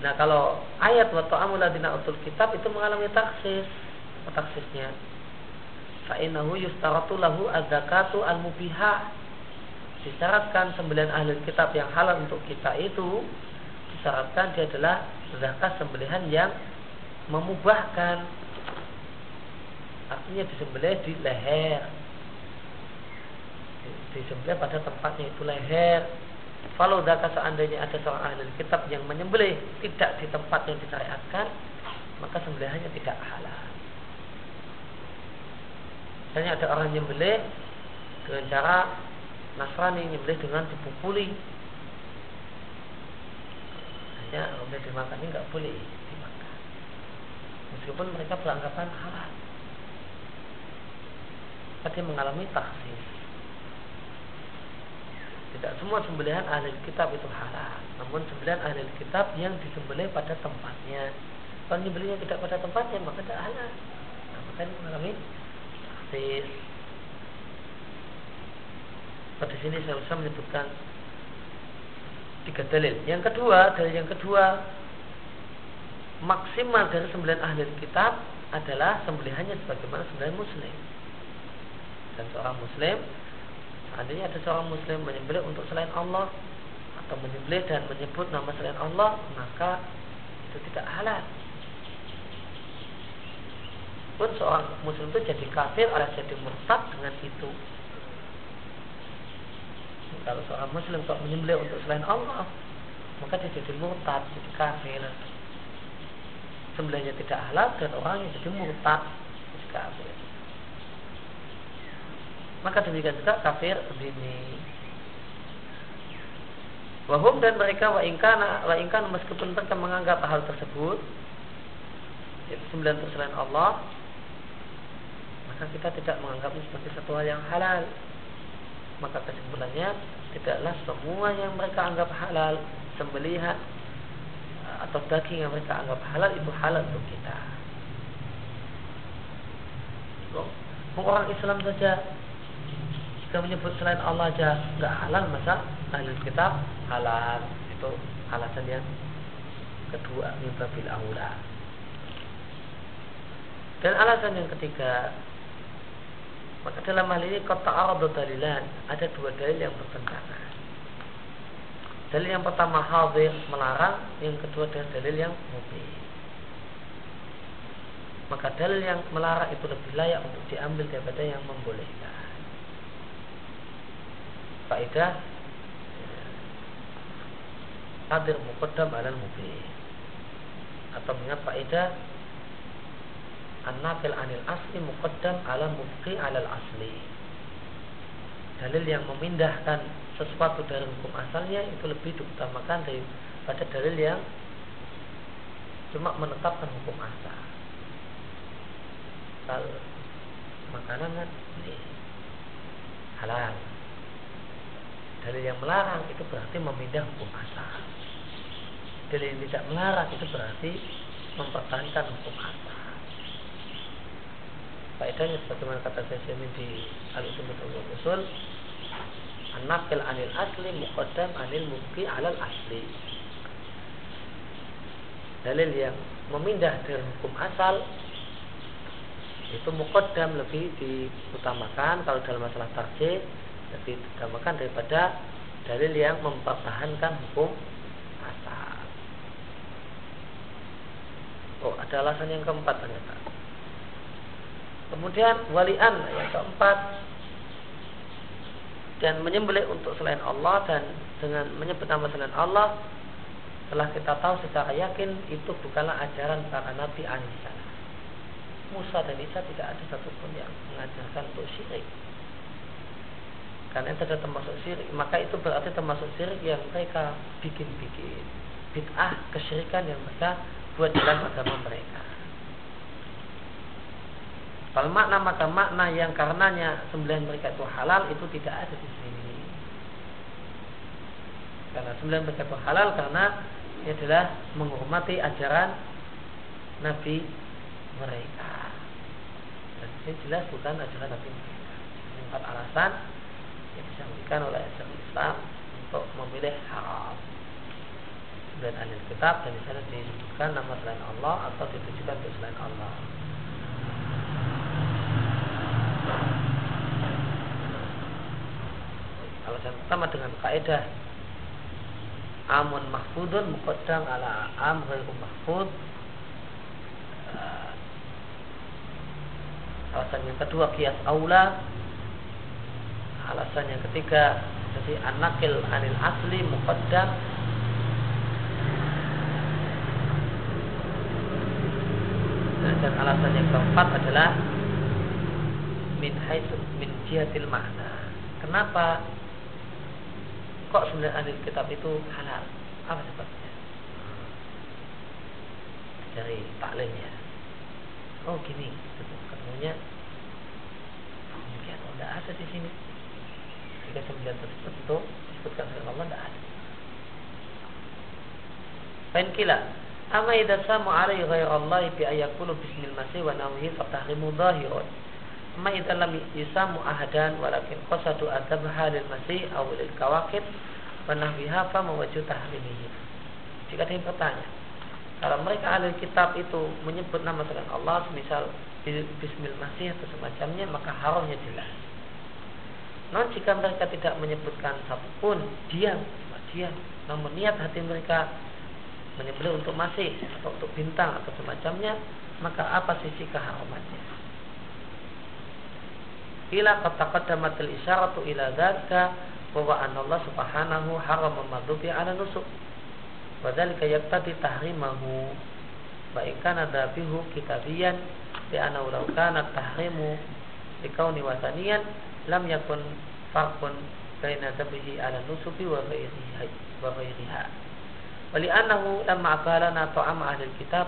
Nah kalau ayat wa ta'amul ladina utul kitab itu mengalami taksis, taksisnya. Fa'innahu yustaratu lahu az-zakatu al-mubihah disyaratkan sembilan ahli kitab yang halal untuk kita itu disyaratkan dia adalah zakat sembelihan yang memubahkan. Artinya disembelih di leher. Disembelih pada tempatnya itu leher. Kalau zakat seandainya ada seorang ahli kitab yang menyembelih tidak di tempat yang disyariatkan maka sembelihannya tidak halal. Misalnya ada orang menyembelih dengan cara Nasrani nyembelih dengan dipukuli. Hanya boleh dimakan ini nggak boleh dimakan. Meskipun mereka beranggapan halal. Tapi mengalami taksis. Tidak semua sembelihan ahli kitab itu halal. Namun sembelihan ahli kitab yang disembelih pada tempatnya. Kalau nyembelihnya tidak pada tempatnya maka tidak halal. Nah, maka ini mengalami taksis pada sini saya usah menyebutkan tiga dalil. Yang kedua, dalil yang kedua maksimal dari sembilan ahli kitab adalah sembelihannya sebagaimana sembilan muslim. Dan seorang muslim, seandainya ada seorang muslim menyembelih untuk selain Allah atau menyembelih dan menyebut nama selain Allah, maka itu tidak halal. Pun seorang muslim itu jadi kafir alias jadi murtad dengan itu kalau seorang muslim kok menyembelih untuk selain Allah maka dia jadi murtad jadi kafir. Sembelihnya tidak halal dan orangnya jadi murtad jadi kafir. Maka demikian juga kafir ini Wahum dan mereka wa ingkana wa ingkana meskipun mereka menganggap hal tersebut yaitu sembilan selain Allah maka kita tidak menganggapnya sebagai satu hal yang halal maka kesimpulannya tidaklah semua yang mereka anggap halal sembelihan atau daging yang mereka anggap halal itu halal untuk kita. Orang Islam saja jika menyebut selain Allah aja nggak halal masa ahli kitab halal itu alasan yang kedua mimbabil aula dan alasan yang ketiga maka dalam hal ini kota aradu dalilan ada dua dalil yang bertentangan. Dalil yang pertama hadir melarang, yang kedua adalah dalil yang mubin. maka dalil yang melarang itu lebih layak untuk diambil daripada yang membolehkan. Faedah hadir muqaddam alal mubin atau mengingat faedah an-nafil anil asli muqaddam ala mubqi alal asli dalil yang memindahkan sesuatu dari hukum asalnya itu lebih diutamakan daripada dalil yang cuma menetapkan hukum asal asal makanan kan ini halal. Dalil yang melarang itu berarti memindah hukum asal. Dalil yang tidak melarang itu berarti mempertahankan hukum asal. Faedahnya sebagaimana kata saya di Al-Usul Usul An-naqil anil asli muqaddam anil mubqi alal asli. Dalil yang memindah dari hukum asal itu mukodam lebih diutamakan kalau dalam masalah tarjih lebih diutamakan daripada dalil yang mempertahankan hukum asal. Oh, ada alasan yang keempat ternyata. Kemudian walian yang keempat dan menyembelih untuk selain Allah dan dengan menyebut nama selain Allah telah kita tahu secara yakin itu bukanlah ajaran para nabi alaihi Musa dan Isa tidak ada satupun yang mengajarkan untuk syirik. Karena itu ada termasuk syirik, maka itu berarti termasuk syirik yang mereka bikin-bikin. Bid'ah kesyirikan yang mereka buat dalam agama mereka. Kalau makna maka makna yang karenanya sembilan mereka itu halal itu tidak ada di sini. Karena sembilan mereka itu halal karena ini adalah menghormati ajaran Nabi mereka. Ini jelas bukan ajaran Nabi Muhammad. Empat alasan yang disampaikan oleh Islam untuk memilih haram. Dan ahli kitab dan di sana disebutkan nama selain Allah atau ditujukan untuk selain Allah. Alasan pertama dengan kaidah amun mahfudun muqaddam ala am ghairu mahfud Alasan yang kedua kias aula. Alasan yang ketiga jadi anakil anil asli muqaddam dan alasan yang keempat adalah min haisu min jihatil makna. Kenapa kok sebenarnya anil kitab itu halal? Apa sebabnya? Dari taklimnya. Oh gini, ketemunya demikian oh, tidak ada di sini jika sembilan tersebut itu disebutkan oleh Allah tidak ada Fain kila Ama idza samu alaihi Allah bi ayakulu bismil masih wa nawhi fatahrimu dhahirun Amma idza lam yusamu ahadan walakin qasadu adabha lil masih aw lil kawakib wa fa mawajhu tahrimihi Jika ada yang bertanya kalau mereka ahli kitab itu menyebut nama selain Allah misal Bismil Masih atau semacamnya maka haramnya jelas. Namun jika mereka tidak menyebutkan satupun diam, diam, namun niat hati mereka menyebut untuk masih atau untuk bintang atau semacamnya, maka apa sisi keharamannya? Ila qad isyaratu ila dzaka bahwa Allah Subhanahu haram madhubi ala nusuk. Wa dzalika yaqtadi tahrimahu. Baik kana dabihu kitabiyan li'annahu law kana tahrimu likauni wasaniyan lam yakun farqun baina dhabihi ala nusubi wa ghairiha wa ghairiha wa li'annahu lamma abalana ta'am ahli kitab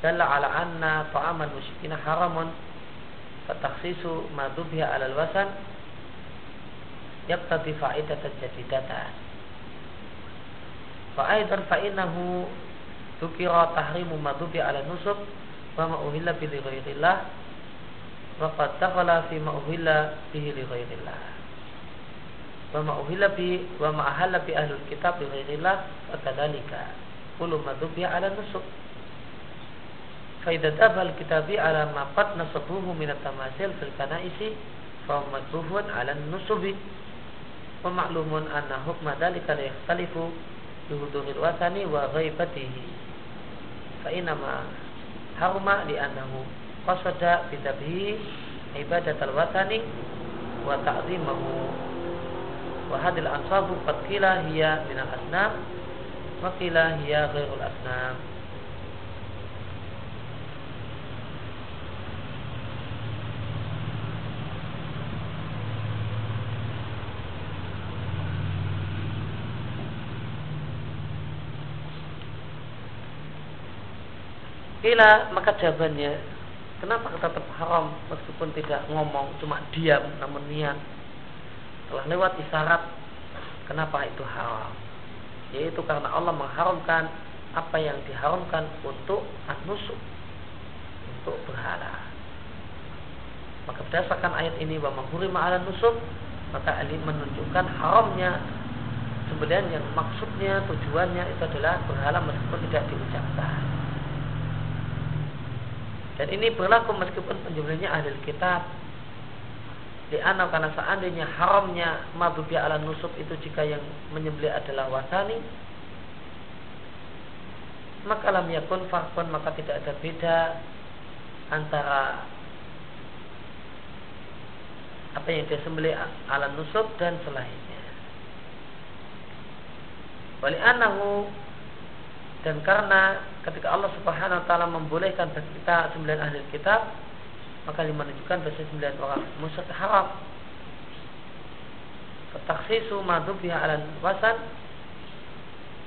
dalla ala anna ta'amal musyrikin haramun fatakhsisu ma dhubiha ala al-wasan yaqtadi fa'idatan jadidatan fa aidan fa innahu tukira tahrimu ma dhubiha ala nusub wa ma uhilla bi ghairillah wa qad dakhala fi ma uhilla bihi li ghairillah. Wa ma uhilla bi wa ma ahalla bi ahli kitab bi ghairillah wa kadzalika kullu ma dhubiya ala nusuk fa idza tabal kitabi ala ma qad nasabuhu min at-tamasil fil kanaisi fa madbuhun ala nusubi wa ma'lumun anna hukma dhalika la yakhtalifu bi huduril wasani wa ghaibatihi fa inama harma di anahu qasada bidabi ibadat al-watani wa ta'zimahu wa hadil ansabu qad qila hiya min al-asnam wa qila hiya ghairul asnam Kila maka jawabannya Kenapa tetap haram meskipun tidak ngomong cuma diam namun niat? Telah lewat isyarat kenapa itu haram? Yaitu karena Allah mengharamkan apa yang diharamkan untuk anusuk untuk berhala. Maka berdasarkan ayat ini bahwa menghurima ala nusuk maka ini menunjukkan haramnya. Sembelihan yang maksudnya tujuannya itu adalah berhala meskipun tidak diucapkan dan ini berlaku meskipun penjumlahnya ahli kitab. Di anak karena seandainya haramnya madubi ala nusuk itu jika yang menyembelih adalah wasani maka lam yakun farqun maka tidak ada beda antara apa yang dia sembelih ala nusuk dan selainnya. Wali anahu dan karena ketika Allah Subhanahu wa taala membolehkan bagi kita sembilan ahli kitab, maka ini menunjukkan bahwa sembilan orang musyrik haram. Taksisu madhubiha ala wasan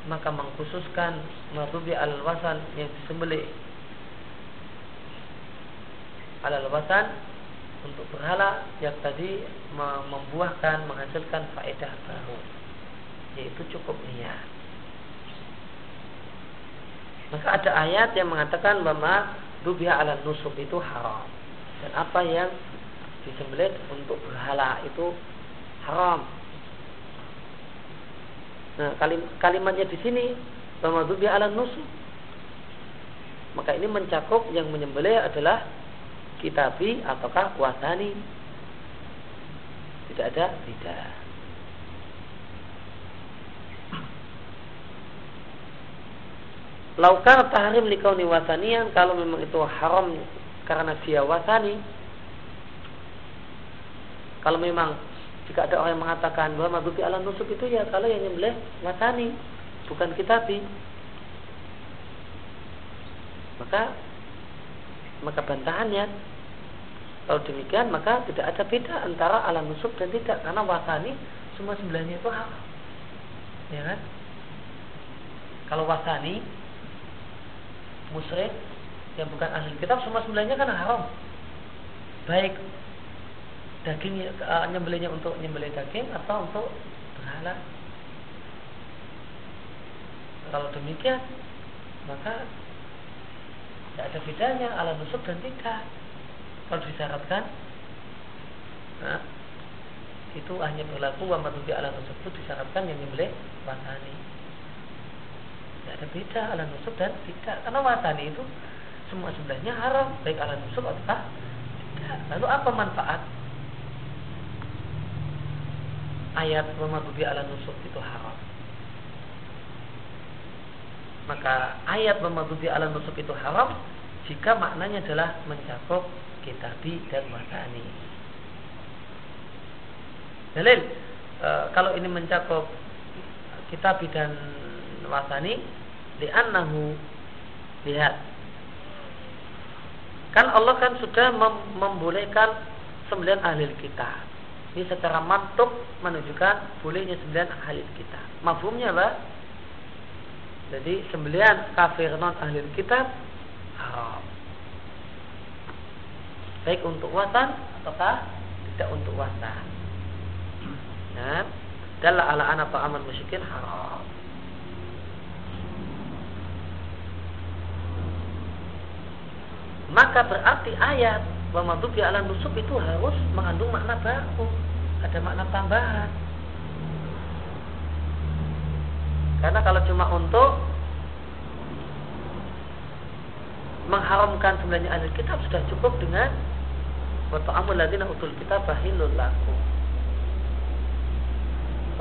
maka mengkhususkan madhubi al wasan yang disembelih alal wasan untuk berhala yang tadi membuahkan menghasilkan faedah baru yaitu cukup niat maka ada ayat yang mengatakan bahwa dubiha ala nusuk itu haram. Dan apa yang disembelih untuk berhala itu haram. Nah, kalim, kalimatnya di sini bahwa dubiha ala nusuk. Maka ini mencakup yang menyembelih adalah kitabi ataukah wasani. Tidak ada tidak. Laukar tahrim likauni wasanian kalau memang itu haram karena dia wasani. Kalau memang jika ada orang yang mengatakan bahwa mabuti ala nusuk itu ya kalau yang nyembelih wasani bukan kitabi. Maka maka bantahannya kalau demikian maka tidak ada beda antara ala nusuk dan tidak karena wasani semua sembelihnya itu haram. Ya kan? Kalau wasani musyrik yang bukan ahli kitab semua sembelihnya kan haram. Baik daging uh, nyembelihnya untuk nyembelih daging atau untuk berhala. Kalau demikian maka tidak ada bedanya ala nusuk dan tidak. Kalau disyaratkan nah, itu hanya berlaku wa matubi ala nusuk itu disyaratkan yang nyembelih wasani. Tidak ada beda ala nusuk dan tidak. Karena watani itu semua sebenarnya haram, baik ala nusuk atau tidak. Lalu apa manfaat ayat memadubi ala nusuk itu haram? Maka ayat memadubi ala nusuk itu haram jika maknanya adalah mencakup kitabi dan watani. Dalil e, kalau ini mencakup kitabi dan wasani li'annahu lihat. Kan Allah kan sudah mem membolehkan sembilan ahli kita ini secara mantuk menunjukkan bolehnya sembilan ahli kita mafhumnya apa? Jadi sembilan kafir non ahli kitab haram. Baik untuk wasan ataukah tidak untuk wasan. Ya dalam ala anak aman musyrikin haram maka berarti ayat bahwa maghdubi ala nusuk itu harus mengandung makna baru ada makna tambahan. Karena kalau cuma untuk mengharamkan sebenarnya ahli kitab sudah cukup dengan wa ta'amul ladina utul kitab bahilul laku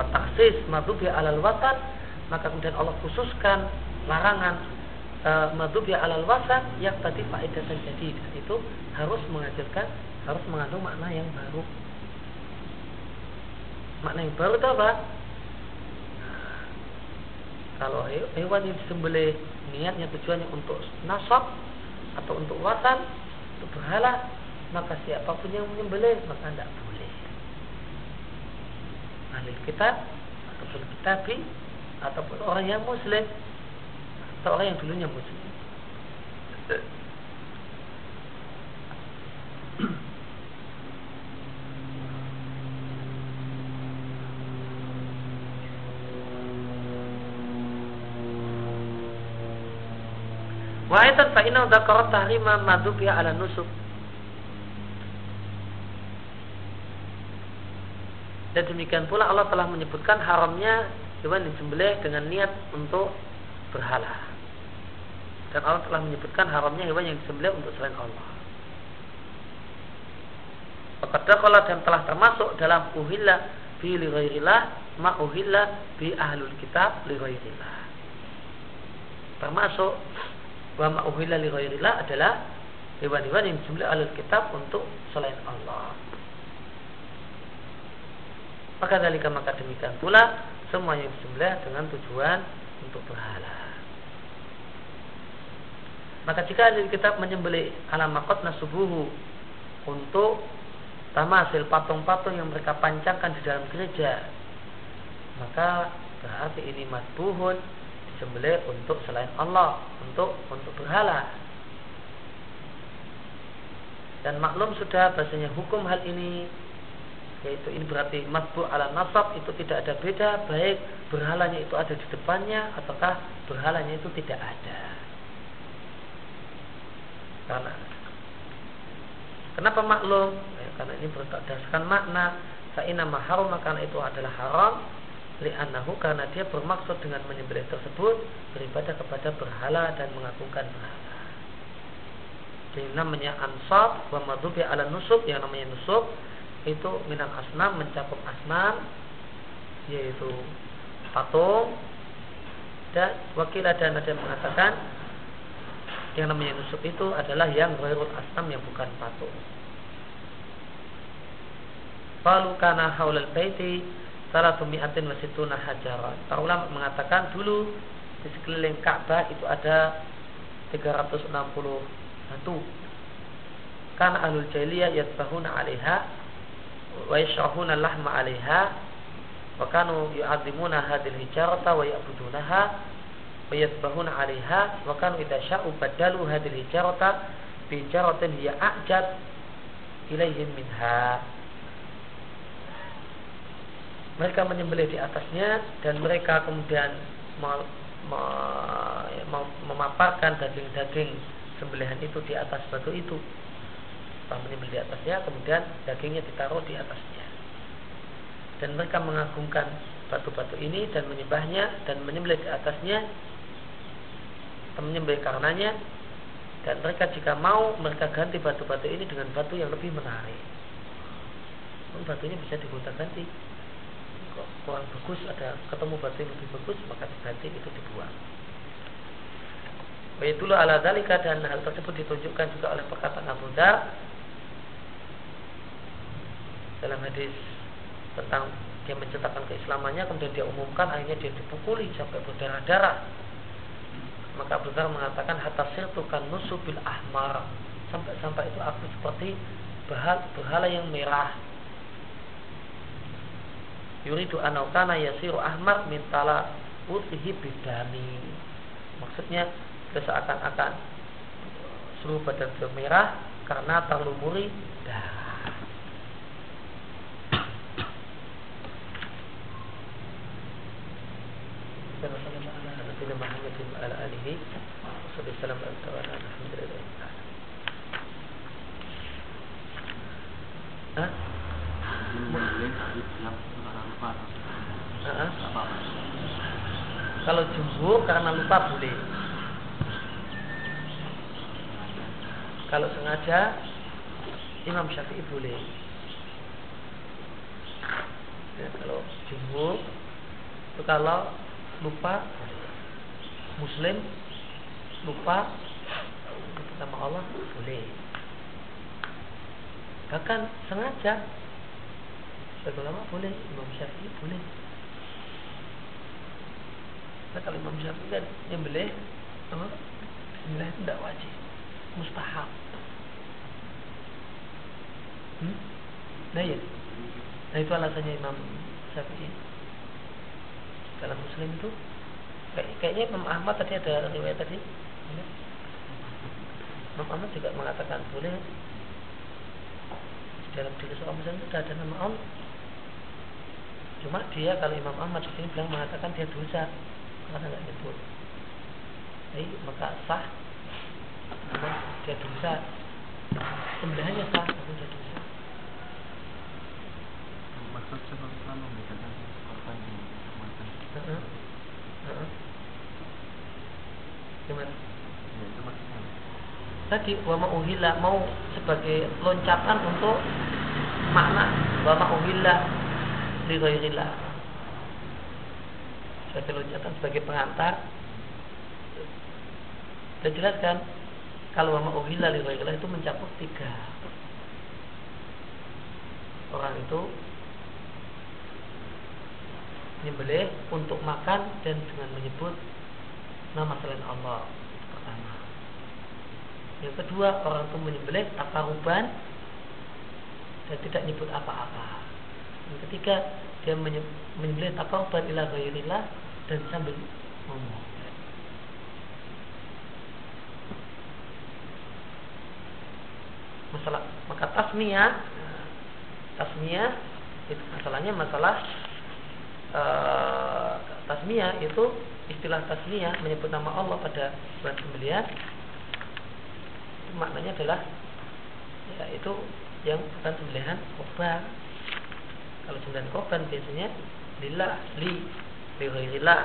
taksis maghdubi alal watan maka kemudian Allah khususkan larangan uh, madhubya alal wasan yang tadi faedah jadi itu harus menghasilkan harus mengandung makna yang baru. Makna yang baru itu apa? Kalau hewan yang disembelih niatnya tujuannya untuk nasab atau untuk wasan untuk berhala maka siapa pun yang menyembelih maka tidak boleh. Ahli kitab ataupun kitabi ataupun orang yang muslim atau orang yang dulunya muslim Wa aitan fa inna dzakara tahrima ala nusuk. Dan demikian pula Allah telah menyebutkan haramnya hewan disembelih dengan niat untuk berhala. Dan Allah telah menyebutkan haramnya hewan yang disembelih untuk selain Allah. Fakadakala dan telah termasuk dalam uhilla bi li ghairillah ma uhilla bi ahlul kitab li ghairillah. Termasuk wa ma'uhilla li ghairillah adalah hewan-hewan yang disembelih alul kitab untuk selain Allah. Maka dalika maka demikian pula semua yang disembelih dengan tujuan untuk berhala. Maka jika ahli kitab menyembelih ala makot nasubuhu untuk tamasil patung-patung yang mereka pancangkan di dalam gereja, maka berarti ini madbuhun disembelih untuk selain Allah, untuk untuk berhala. Dan maklum sudah bahasanya hukum hal ini yaitu ini berarti matbu ala nasab itu tidak ada beda baik berhalanya itu ada di depannya ataukah berhalanya itu tidak ada. Karena kenapa maklum? Ya, karena ini berdasarkan makna Fa'ina maharum karena itu adalah haram li'annahu karena dia bermaksud dengan menyembelih tersebut beribadah kepada berhala dan mengagungkan berhala. Jadi namanya ansab wa madhubi ala nusuk yang namanya nusuk itu minal asnam mencakup asnam yaitu patung dan wakilah dan ada yang mengatakan yang namanya nusuk itu adalah yang ghairul asnam yang bukan patung. Falu kana haulal baiti salah tumiatin wasituna hajaran. Para ulama mengatakan dulu di sekeliling Ka'bah itu ada 360 batu. Karena ahlul jahiliyah yatbahuna 'alaiha wa yashrahuna lahma 'alaiha wa kanu yu'adzimuna hadhil hijarata wa ya'budunaha wa yatbahuna 'alaiha wa kanu idza sya'u badalu hadhil hijarata bi hijaratin hiya a'jad ilaihim minha mereka menyembelih di atasnya dan mereka kemudian memaparkan daging-daging sembelihan itu di atas batu itu. Setelah menyembelih di atasnya kemudian dagingnya ditaruh di atasnya. Dan mereka mengagungkan batu-batu ini dan menyembahnya dan menyembelih di atasnya menyembelih karenanya dan mereka jika mau mereka ganti batu-batu ini dengan batu yang lebih menarik. Batunya bisa digonta ganti kurang bagus ada ketemu batu yang lebih bagus maka diganti itu dibuang. Baitulah ala dalika dan hal tersebut ditunjukkan juga oleh perkataan Abu Dhar dalam hadis tentang dia mencetakkan keislamannya kemudian dia umumkan akhirnya dia dipukuli sampai berdarah-darah maka Abu Dhar mengatakan hatta sirtu kan nusubil ahmar. Sampai-sampai itu aku seperti berhala yang merah. Yuridu anaukana yasiru ahmar mintala utihi bidami maksudnya seakan-akan seluruh badan beliau merah karena terlumuri darah Hah? Kalau jumhur karena lupa boleh. Kalau sengaja Imam Syafi'i boleh. Ya, kalau jumhur itu kalau lupa Muslim lupa? Sama Allah? Boleh. Bahkan sengaja. Sebagai boleh. Imam Syafi'i boleh. Nah, kalau Imam Syafi'i kan nyembelih apa? Bismillah itu tidak wajib. Mustahab. Hmm? nah ya nah itu alasannya Imam Syafi'i. Dalam Muslim itu kayaknya Imam Ahmad tadi ada riwayat tadi Imam Ahmad juga mengatakan boleh. Dalam diri seorang muslim itu ada nama Allah. Cuma dia kalau Imam Ahmad di sini bilang mengatakan dia dosa. Karena nggak nyebut. Jadi maka sah. Dia dosa. Sembelihannya sah namun dia dosa. Maksud sebab Islam membedakan korban di kemasan gimana tadi wa ma'uhilla mau sebagai loncatan untuk makna wa ma'uhilla li ghairillah sebagai loncatan sebagai pengantar. Dan jelaskan kalau wa ma'uhilla li ghairillah itu mencakup tiga. Orang itu menyembelih untuk makan dan dengan menyebut nama selain Allah yang kedua orang itu menyembelih takaruban dan tidak menyebut apa-apa. Yang ketiga dia menyembelih takaruban ila ghairillah dan sambil ngomong. Masalah maka tasmiyah tasmiyah itu masalahnya masalah uh, tasmiyah itu istilah tasmiyah menyebut nama Allah pada bulan sembelihan maknanya adalah ya itu yang bukan sembelihan korban kalau sembelihan korban biasanya lillah li li ghairillah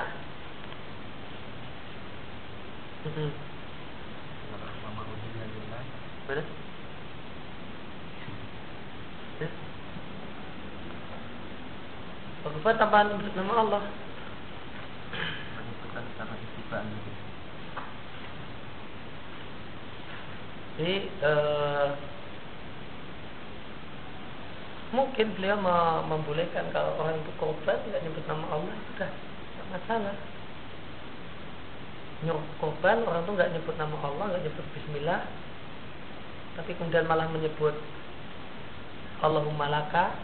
hmm. Mana? Bagaimana tambahan nama Allah? Menyebutkan secara istibaan Jadi uh, mungkin beliau membolehkan kalau orang itu korban tidak nyebut nama Allah sudah tidak masalah. Nyuruh korban orang itu nggak nyebut nama Allah, nggak nyebut Bismillah, tapi kemudian malah menyebut Allahumma laka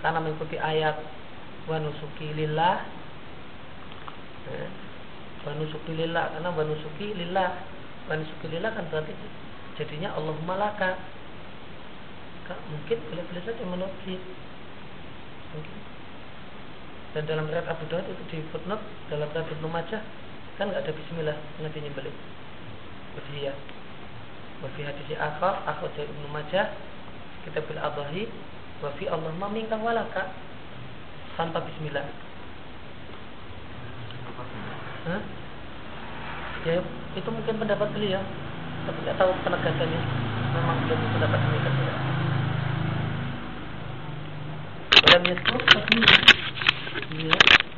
karena mengikuti ayat wanusuki lillah ya, wanusuki lillah karena wanusuki lillah wanusuki lillah kan berarti jadinya Allahumma laka. Mungkin boleh-boleh saja menurut mungkin. Dan dalam riwayat Abu Dawud itu di footnote dalam riwayat Ibnu Majah kan nggak ada Bismillah Nabi nyembelih. Berdia wa fi hadis akhar akhar dari Ibnu Majah kita bil adahi wa fi Allah minka walaka tanpa bismillah. Hah? Ya itu mungkin pendapat beliau, tapi tidak tahu penegasannya. Memang belum pendapat demikian tidak. Dalam Yusuf, Iya.